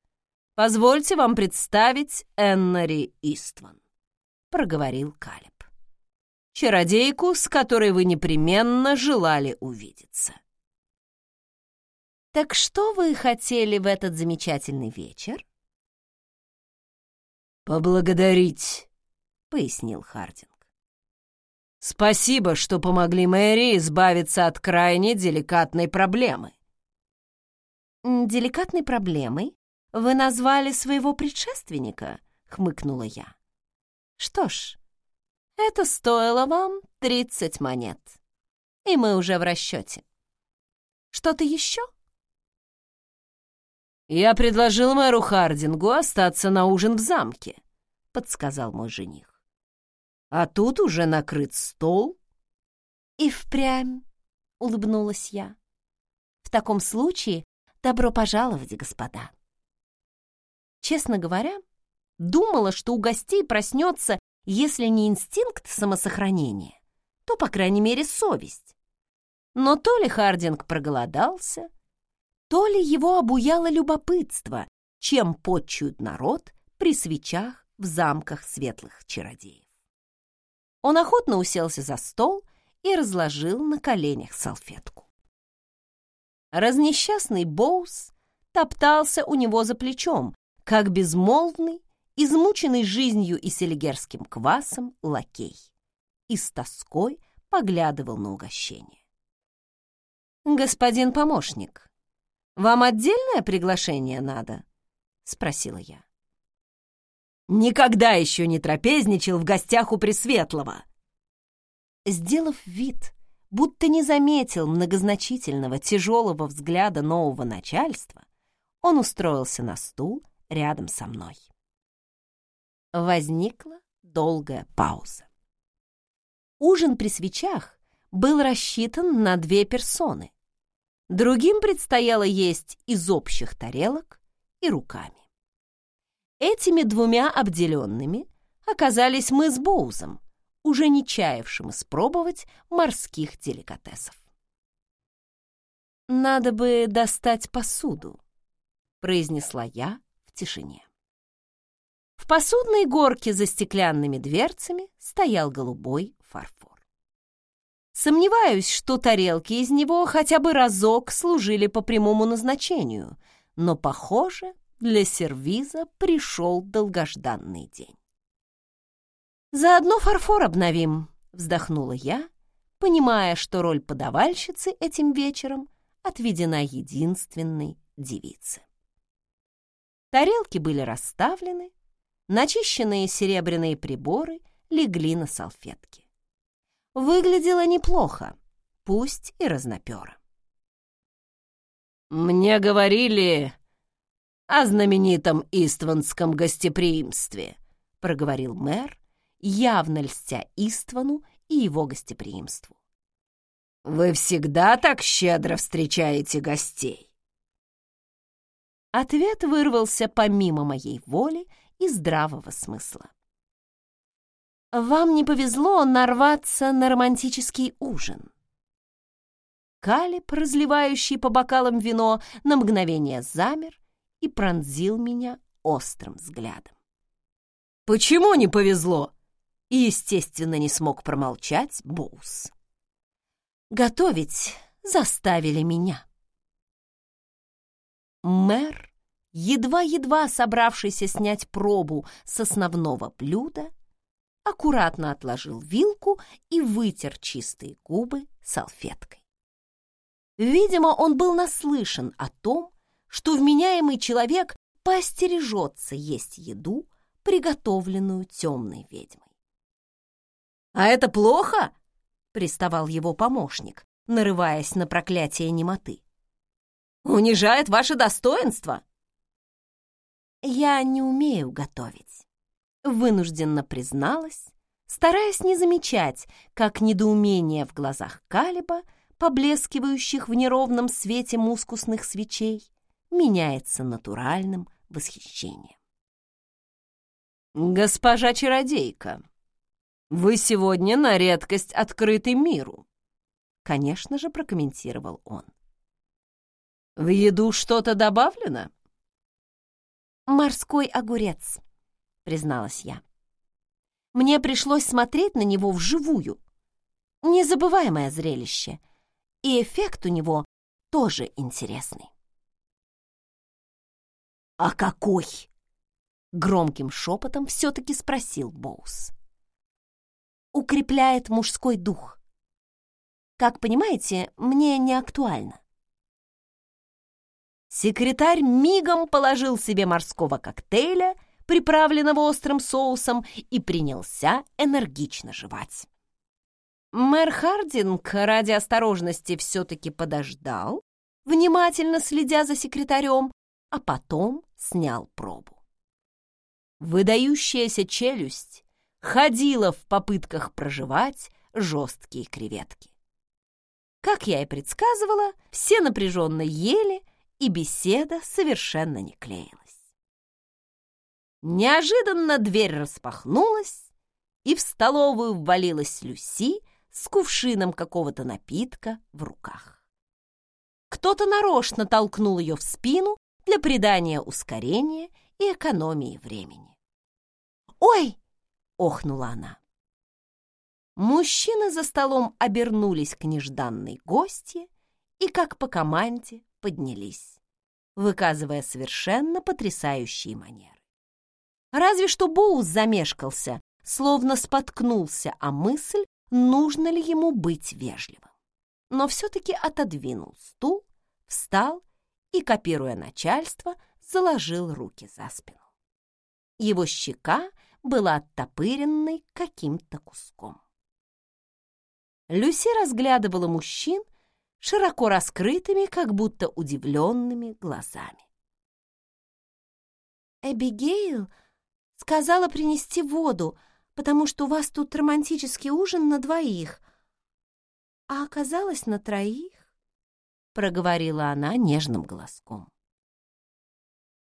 S2: позвольте вам представить Эннери Истван», — проговорил Калеб. «Чародейку, с которой вы непременно желали увидеться».
S1: «Так что вы хотели в этот замечательный вечер?»
S2: «Поблагодарить», — пояснил Хардинг. «Спасибо, что помогли Мэри избавиться от крайне деликатной проблемы».
S1: «Деликатной проблемой вы назвали своего предшественника?» — хмыкнула я. «Что ж, это стоило вам тридцать монет, и мы уже в расчете. Что-то еще?»
S2: «Я предложил мэру Хардингу остаться на ужин в замке», — подсказал мой жених. «А тут уже накрыт стол».
S1: «И впрямь», — улыбнулась я. «В таком случае добро пожаловать, господа». Честно говоря, думала, что у гостей проснется, если не инстинкт самосохранения, то, по крайней мере, совесть. Но то ли Хардинг проголодался, то ли его обуяло любопытство, чем подчуют народ при свечах в замках светлых чародеев. Он охотно уселся за стол и разложил на коленях салфетку. Разнесчастный Боус топтался у него за плечом, как безмолвный, измученный жизнью и селигерским квасом лакей, и с тоской поглядывал на угощение. «Господин помощник, вам отдельное приглашение надо?» — спросила я.
S2: «Никогда еще не трапезничал в гостях у Пресветлого!»
S1: Сделав вид, будто не заметил многозначительного тяжелого взгляда нового начальства, он устроился на стул рядом со мной. Возникла долгая пауза. Ужин при свечах был рассчитан на две персоны, Другим предстояло есть из общих тарелок и руками. Этими двумя обделенными оказались мы с Боузом, уже не чаявшим испробовать морских деликатесов. «Надо бы достать посуду», — произнесла я в тишине. В посудной горке за стеклянными дверцами стоял голубой фарфор. Сомневаюсь, что тарелки из него хотя бы разок служили по прямому назначению, но, похоже, для сервиза пришел долгожданный день. «Заодно фарфор обновим», — вздохнула я, понимая, что роль подавальщицы этим вечером отведена единственной девице. Тарелки были расставлены, начищенные серебряные приборы легли на салфетки выглядела неплохо, пусть и разнопера.
S2: «Мне говорили о знаменитом истванском гостеприимстве», проговорил мэр, явно льстя Иствану и его гостеприимству. «Вы всегда так щедро встречаете гостей?»
S1: Ответ вырвался помимо моей воли и здравого смысла. Вам не повезло нарваться на романтический ужин. Калиб, разливающий по бокалам вино, на мгновение замер и пронзил меня острым взглядом.
S2: «Почему не повезло?»
S1: И, естественно, не смог промолчать Боус. Готовить заставили меня. Мэр, едва-едва собравшийся снять пробу с основного блюда, аккуратно отложил вилку и вытер чистые губы салфеткой. Видимо, он был наслышан о том, что вменяемый человек поостережется есть еду, приготовленную темной ведьмой. «А это плохо?» — приставал его помощник, нарываясь на проклятие немоты. «Унижает ваше достоинство!» «Я не умею готовить», — вынужденно призналась, стараясь не замечать, как недоумение в глазах Калиба, поблескивающих в неровном свете мускусных свечей, меняется натуральным восхищением. «Госпожа чародейка, вы сегодня на редкость открыты миру», — конечно же прокомментировал он. «В еду что-то добавлено?» «Морской огурец», — призналась я. Мне пришлось смотреть на него вживую. Незабываемое зрелище. И эффект у него тоже интересный. «А какой?» — громким шепотом все-таки спросил Боус. «Укрепляет мужской дух. Как понимаете, мне не актуально». Секретарь мигом положил себе морского коктейля, приправленного острым соусом, и принялся энергично жевать. Мэр Хардинг ради осторожности все-таки подождал, внимательно следя за секретарем, а потом снял пробу. Выдающаяся челюсть ходила в попытках проживать жесткие креветки. Как я и предсказывала, все напряженно ели, и беседа совершенно не клеилась. Неожиданно дверь распахнулась, и в столовую ввалилась Люси с кувшином какого-то напитка в руках. Кто-то нарочно толкнул ее в спину для придания ускорения и экономии времени. «Ой!» — охнула она. Мужчины за столом обернулись к нежданной гостье и, как по команде, поднялись, выказывая совершенно потрясающие манеры. Разве что Боус замешкался, словно споткнулся о мысль, нужно ли ему быть вежливым. Но все-таки отодвинул стул, встал и, копируя начальство, заложил руки за спину. Его щека была оттопыренной каким-то куском. Люси разглядывала мужчин широко раскрытыми, как будто удивленными глазами. «Эбигейл сказала принести воду, потому что у вас тут романтический ужин на двоих, а оказалось на троих», — проговорила она нежным голоском.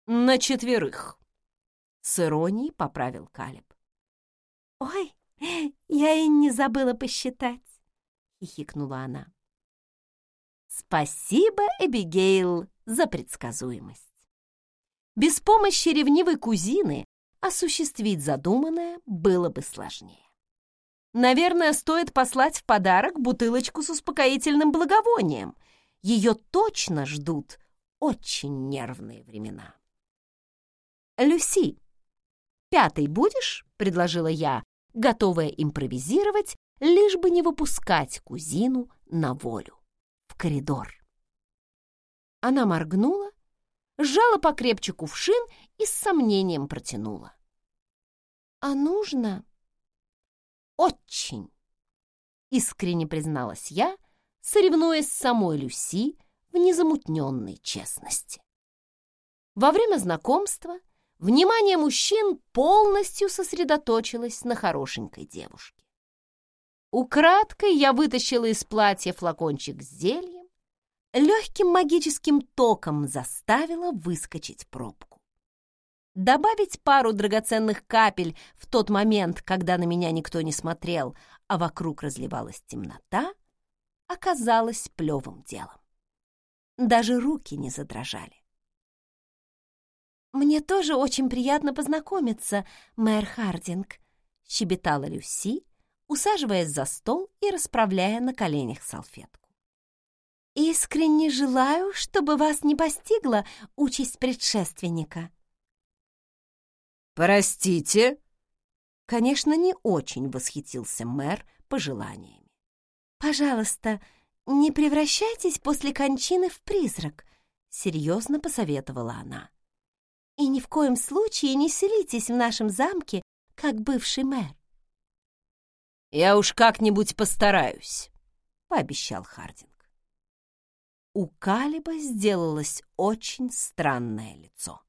S2: «На четверых», — с иронией поправил Калиб.
S1: «Ой, я и не забыла посчитать», — хихикнула она. «Спасибо, Эбигейл, за предсказуемость. Без помощи ревнивой кузины осуществить задуманное было бы сложнее. Наверное, стоит послать в подарок бутылочку с успокоительным благовонием. Ее точно ждут очень нервные времена. «Люси, пятый будешь?» — предложила я, готовая импровизировать, лишь бы не выпускать кузину на волю, в коридор. Она моргнула, сжала покрепче кувшин и с сомнением протянула. «А нужно?» «Очень!» — искренне призналась я, соревнуясь с самой Люси в незамутненной честности. Во время знакомства внимание мужчин полностью сосредоточилось на хорошенькой девушке. Украдкой я вытащила из платья флакончик с зельем, легким магическим током заставила выскочить пробку. Добавить пару драгоценных капель в тот момент, когда на меня никто не смотрел, а вокруг разливалась темнота, оказалось плевым делом. Даже руки не задрожали. «Мне тоже очень приятно познакомиться, мэр Хардинг», — щебетала Люси, усаживаясь за стол и расправляя на коленях салфетку. «Искренне желаю, чтобы вас не постигла участь предшественника».
S2: «Простите?»
S1: Конечно, не очень восхитился мэр пожеланиями. «Пожалуйста, не превращайтесь после кончины в призрак», — серьезно посоветовала она. «И ни в коем случае не селитесь в нашем замке, как бывший мэр».
S2: «Я уж как-нибудь постараюсь», — пообещал Хардинг.
S1: У Калиба сделалось очень странное лицо.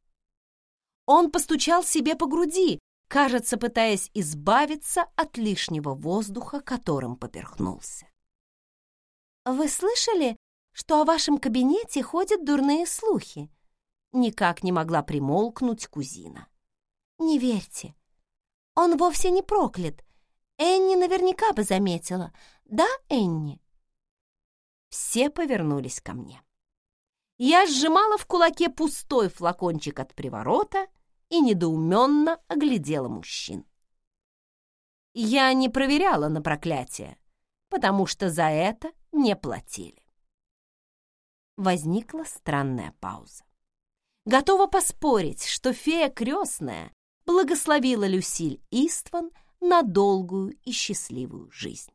S1: Он постучал себе по груди, кажется, пытаясь избавиться от лишнего воздуха, которым поперхнулся. «Вы слышали, что о вашем кабинете ходят дурные слухи?» Никак не могла примолкнуть кузина. «Не верьте. Он вовсе не проклят. Энни наверняка бы заметила. Да, Энни?» Все повернулись ко мне. Я сжимала в кулаке пустой флакончик от приворота и недоуменно оглядела мужчин. Я не проверяла на проклятие, потому что за это не платили. Возникла странная пауза. Готова поспорить, что фея крестная благословила Люсиль Истван на долгую и счастливую жизнь.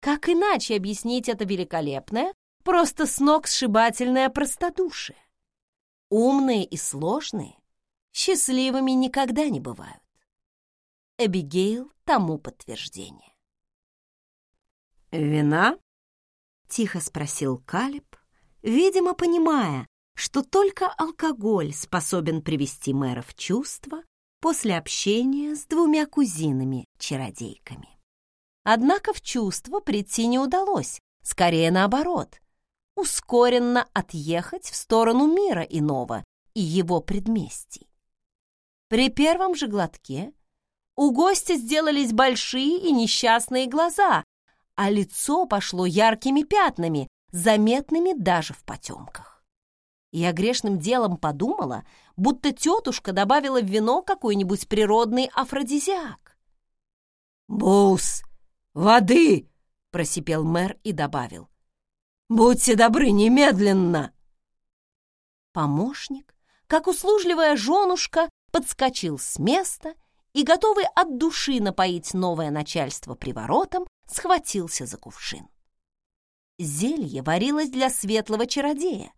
S1: Как иначе объяснить это великолепное, просто с ног сшибательное простодушие? Умные и сложные счастливыми никогда не бывают. Эбигейл тому подтверждение.
S2: «Вина?»
S1: — тихо спросил Калиб, видимо, понимая, что только алкоголь способен привести мэра в чувство после общения с двумя кузинами-чародейками. Однако в чувство прийти не удалось, скорее наоборот, ускоренно отъехать в сторону мира иного и его предместий. При первом же глотке у гостя сделались большие и несчастные глаза, а лицо пошло яркими пятнами, заметными даже в потемках. Я грешным делом подумала, будто тетушка добавила в вино какой-нибудь природный афродизиак.
S2: «Боус, воды!» — просипел мэр и добавил. «Будьте добры, немедленно!»
S1: Помощник, как услужливая женушка, подскочил с места и, готовый от души напоить новое начальство приворотом, схватился за кувшин. Зелье варилось для светлого чародея.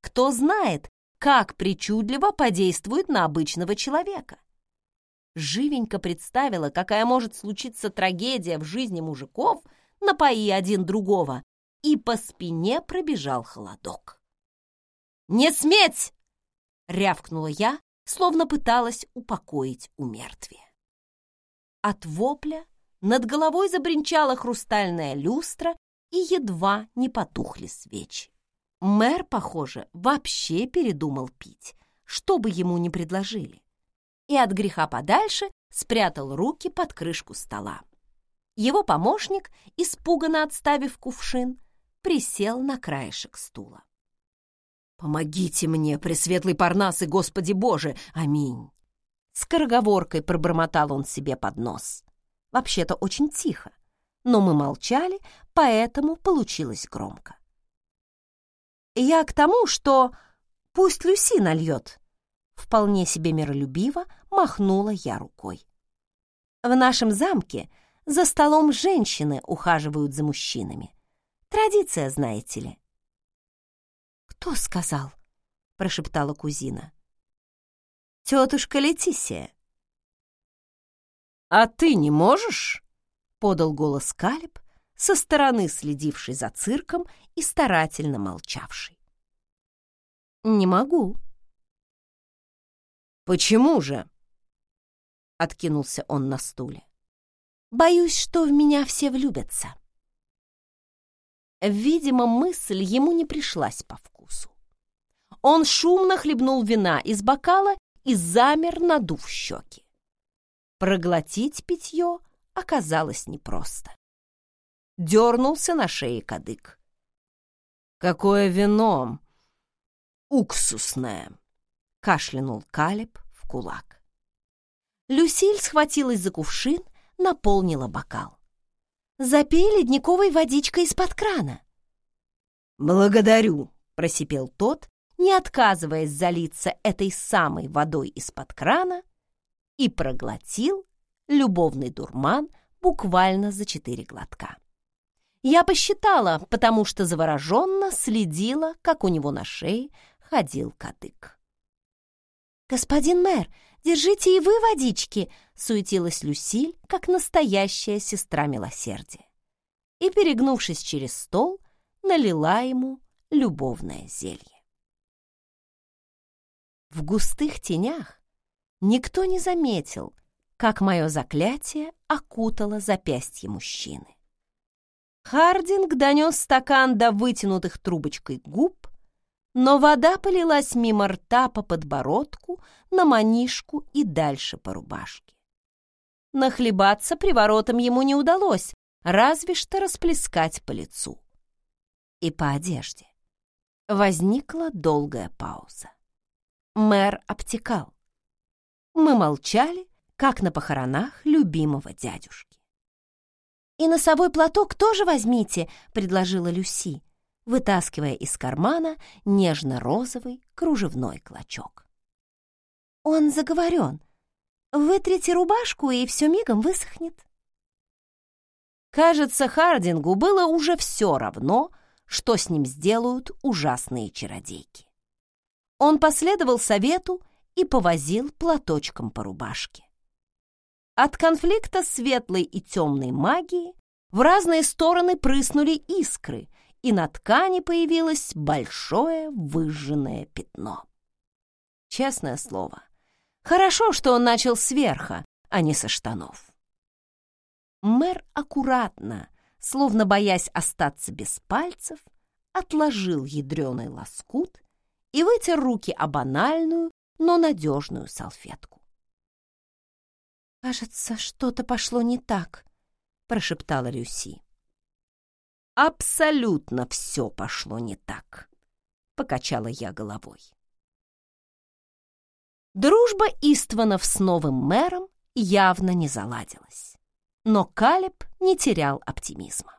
S1: Кто знает, как причудливо подействует на обычного человека. Живенько представила, какая может случиться трагедия в жизни мужиков, напои один другого, и по спине пробежал холодок. «Не сметь!» — рявкнула я, словно пыталась упокоить умертвие. От вопля над головой забринчала хрустальная люстра и едва не потухли свечи. Мэр, похоже, вообще передумал пить, что бы ему ни предложили, и от греха подальше спрятал руки под крышку стола. Его помощник, испуганно отставив кувшин, присел на краешек стула.
S2: «Помогите мне, Пресветлый Парнас и Господи Боже! Аминь!»
S1: Скороговоркой пробормотал он себе под нос. Вообще-то очень тихо, но мы молчали, поэтому получилось громко. «Я к тому, что пусть Люси нальет», вполне себе миролюбиво махнула я рукой. «В нашем замке за столом женщины ухаживают за мужчинами. Традиция, знаете ли. «Кто сказал?» — прошептала кузина. «Тетушка Летисия».
S2: «А ты не можешь?» — подал голос Калиб, со стороны следивший за цирком и старательно молчавший.
S1: «Не могу».
S2: «Почему же?» — откинулся он на стуле.
S1: «Боюсь, что в меня все влюбятся». Видимо, мысль ему не пришлась по вкусу. Он шумно хлебнул вина из бокала и замер, надув щеки. Проглотить питье оказалось непросто. Дернулся на шее кадык.
S2: «Какое вино! Уксусное!»
S1: — кашлянул Калиб в кулак. Люсиль схватилась за кувшин, наполнила бокал. «Запей ледниковой водичкой из-под крана».
S2: «Благодарю», — просипел тот, не отказываясь залиться этой самой водой из-под крана, и проглотил любовный дурман буквально за четыре глотка. Я посчитала, потому что завороженно следила, как у него на шее ходил кадык.
S1: «Господин мэр, держите и вы водички!» — суетилась Люсиль, как настоящая сестра милосердия. И, перегнувшись через стол, налила ему любовное зелье. В густых тенях никто не заметил, как мое заклятие окутало запястье мужчины. Хардинг донес стакан до вытянутых трубочкой губ, но вода полилась мимо рта по подбородку, на манишку и дальше по рубашке. Нахлебаться приворотом ему не удалось, разве что расплескать по лицу. И по одежде. Возникла долгая пауза. Мэр обтекал. Мы молчали, как на похоронах любимого дядюшки. «И носовой платок тоже возьмите», — предложила Люси, вытаскивая из кармана нежно-розовый кружевной клочок. «Он заговорен. Вытрите рубашку, и все мигом высохнет». Кажется, Хардингу было уже все равно, что с ним сделают ужасные чародейки. Он последовал совету и повозил платочком по рубашке. От конфликта светлой и темной магии в разные стороны прыснули искры, и на ткани появилось большое выжженное пятно. Честное слово, хорошо, что он начал сверха, а не со штанов. Мэр аккуратно, словно боясь остаться без пальцев, отложил ядреный лоскут и вытер руки о банальную, но надежную салфетку. «Кажется, что-то пошло не так», — прошептала Люси. «Абсолютно все пошло не так», — покачала я головой. Дружба Истванов с новым мэром явно не заладилась. Но Калеб не терял оптимизма.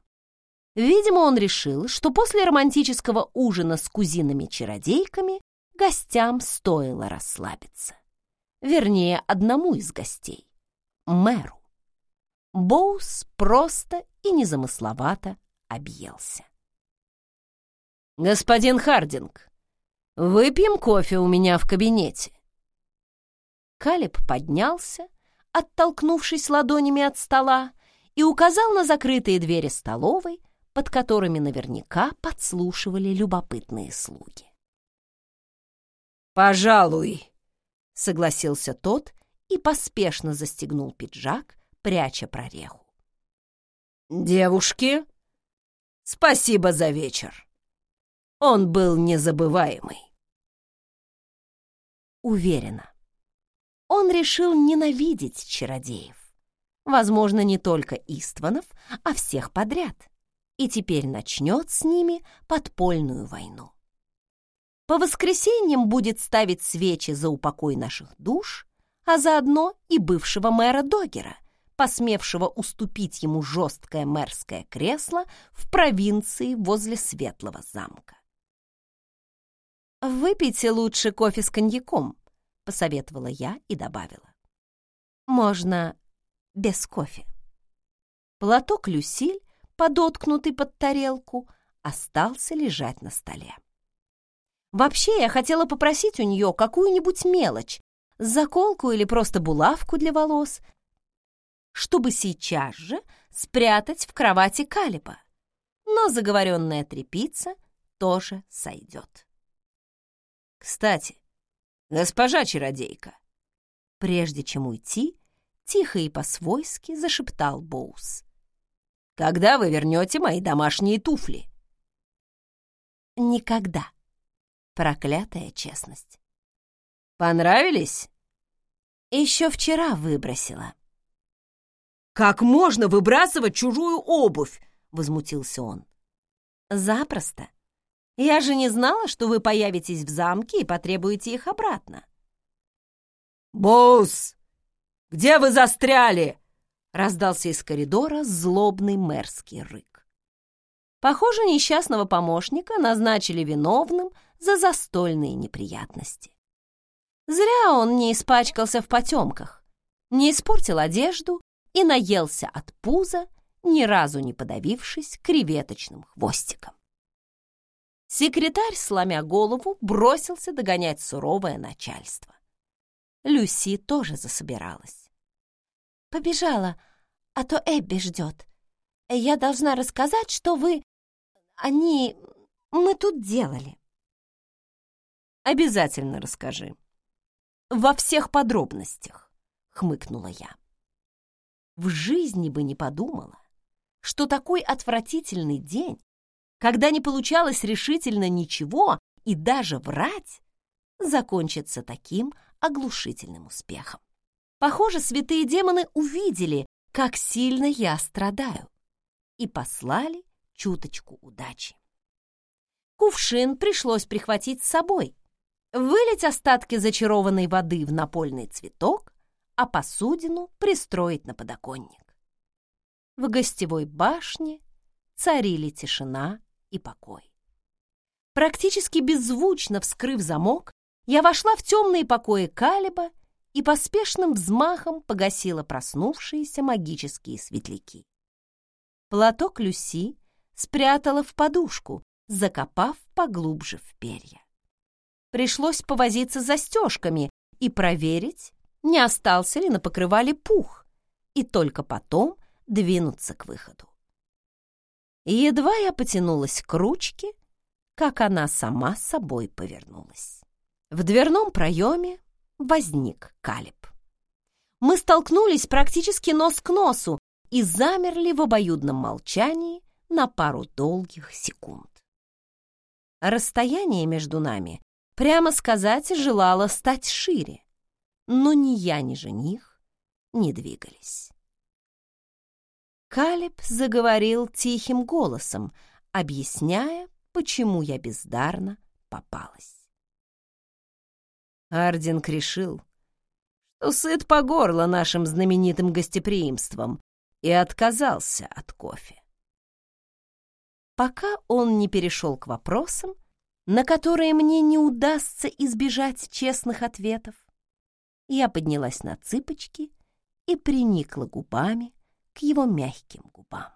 S1: Видимо, он решил, что после романтического ужина с кузинами-чародейками гостям стоило расслабиться. Вернее, одному из гостей — мэру. Боус просто и незамысловато объелся. «Господин Хардинг, выпьем кофе у меня в кабинете». Калиб поднялся, оттолкнувшись ладонями от стола, и указал на закрытые двери столовой, под которыми наверняка подслушивали любопытные слуги.
S2: «Пожалуй», — согласился тот и поспешно застегнул пиджак, пряча прореху. «Девушки, спасибо за вечер. Он был незабываемый».
S1: Уверена, он решил ненавидеть чародеев. Возможно, не только Истванов, а всех подряд. И теперь начнет с ними подпольную войну. По воскресеньям будет ставить свечи за упокой наших душ, а заодно и бывшего мэра Догера, посмевшего уступить ему жесткое мэрское кресло в провинции возле Светлого замка. «Выпейте лучше кофе с коньяком», — посоветовала я и добавила. «Можно без кофе». Платок Люсиль, подоткнутый под тарелку, остался лежать на столе. Вообще, я хотела попросить у нее какую-нибудь мелочь, заколку или просто булавку для волос, чтобы сейчас же спрятать в кровати Калиба. Но заговоренная трепица тоже сойдет.
S2: Кстати, госпожа чародейка,
S1: прежде чем уйти, тихо и по-свойски зашептал Боус.
S2: «Когда вы вернете мои домашние туфли?»
S1: «Никогда», Проклятая честность.
S2: Понравились?
S1: Еще вчера выбросила.
S2: Как можно выбрасывать чужую обувь? Возмутился он.
S1: Запросто. Я же не знала, что вы появитесь в замке и потребуете их обратно.
S2: Босс! Где вы застряли?» Раздался из коридора злобный мэрский рык. Похоже, несчастного помощника назначили виновным за застольные неприятности. Зря он не испачкался в потемках, не испортил одежду и наелся от пуза, ни разу не подавившись креветочным хвостиком. Секретарь, сломя голову, бросился догонять суровое начальство. Люси тоже засобиралась.
S1: «Побежала, а то Эбби ждет. Я должна рассказать, что вы... Они... Мы тут делали».
S2: «Обязательно расскажи. Во всех подробностях», — хмыкнула я. В жизни бы не подумала, что такой отвратительный день когда не получалось решительно ничего и даже врать, закончится таким оглушительным успехом. Похоже, святые демоны увидели, как сильно я страдаю, и послали чуточку удачи. Кувшин пришлось прихватить с собой, вылить остатки зачарованной воды в напольный цветок, а посудину пристроить на подоконник. В гостевой башне царили тишина и покой. Практически беззвучно вскрыв замок, я вошла в темные покои Калиба и поспешным взмахом погасила проснувшиеся магические светляки. Платок Люси спрятала в подушку, закопав поглубже в перья. Пришлось повозиться застежками и проверить, не остался ли на покрывале пух, и только потом двинуться к выходу. И едва я потянулась к ручке, как она сама собой повернулась. В дверном проеме возник Калиб. Мы столкнулись практически нос к носу и замерли в обоюдном молчании на пару долгих секунд. Расстояние между нами, прямо сказать, желало стать шире, но ни я, ни жених не двигались. Калеб заговорил тихим голосом, объясняя, почему я бездарно попалась. Ардинг решил, что сыт по горло нашим знаменитым гостеприимством и отказался от кофе. Пока он не перешел к вопросам, на которые мне не удастся избежать честных ответов, я поднялась на цыпочки и приникла губами к его мягким губам.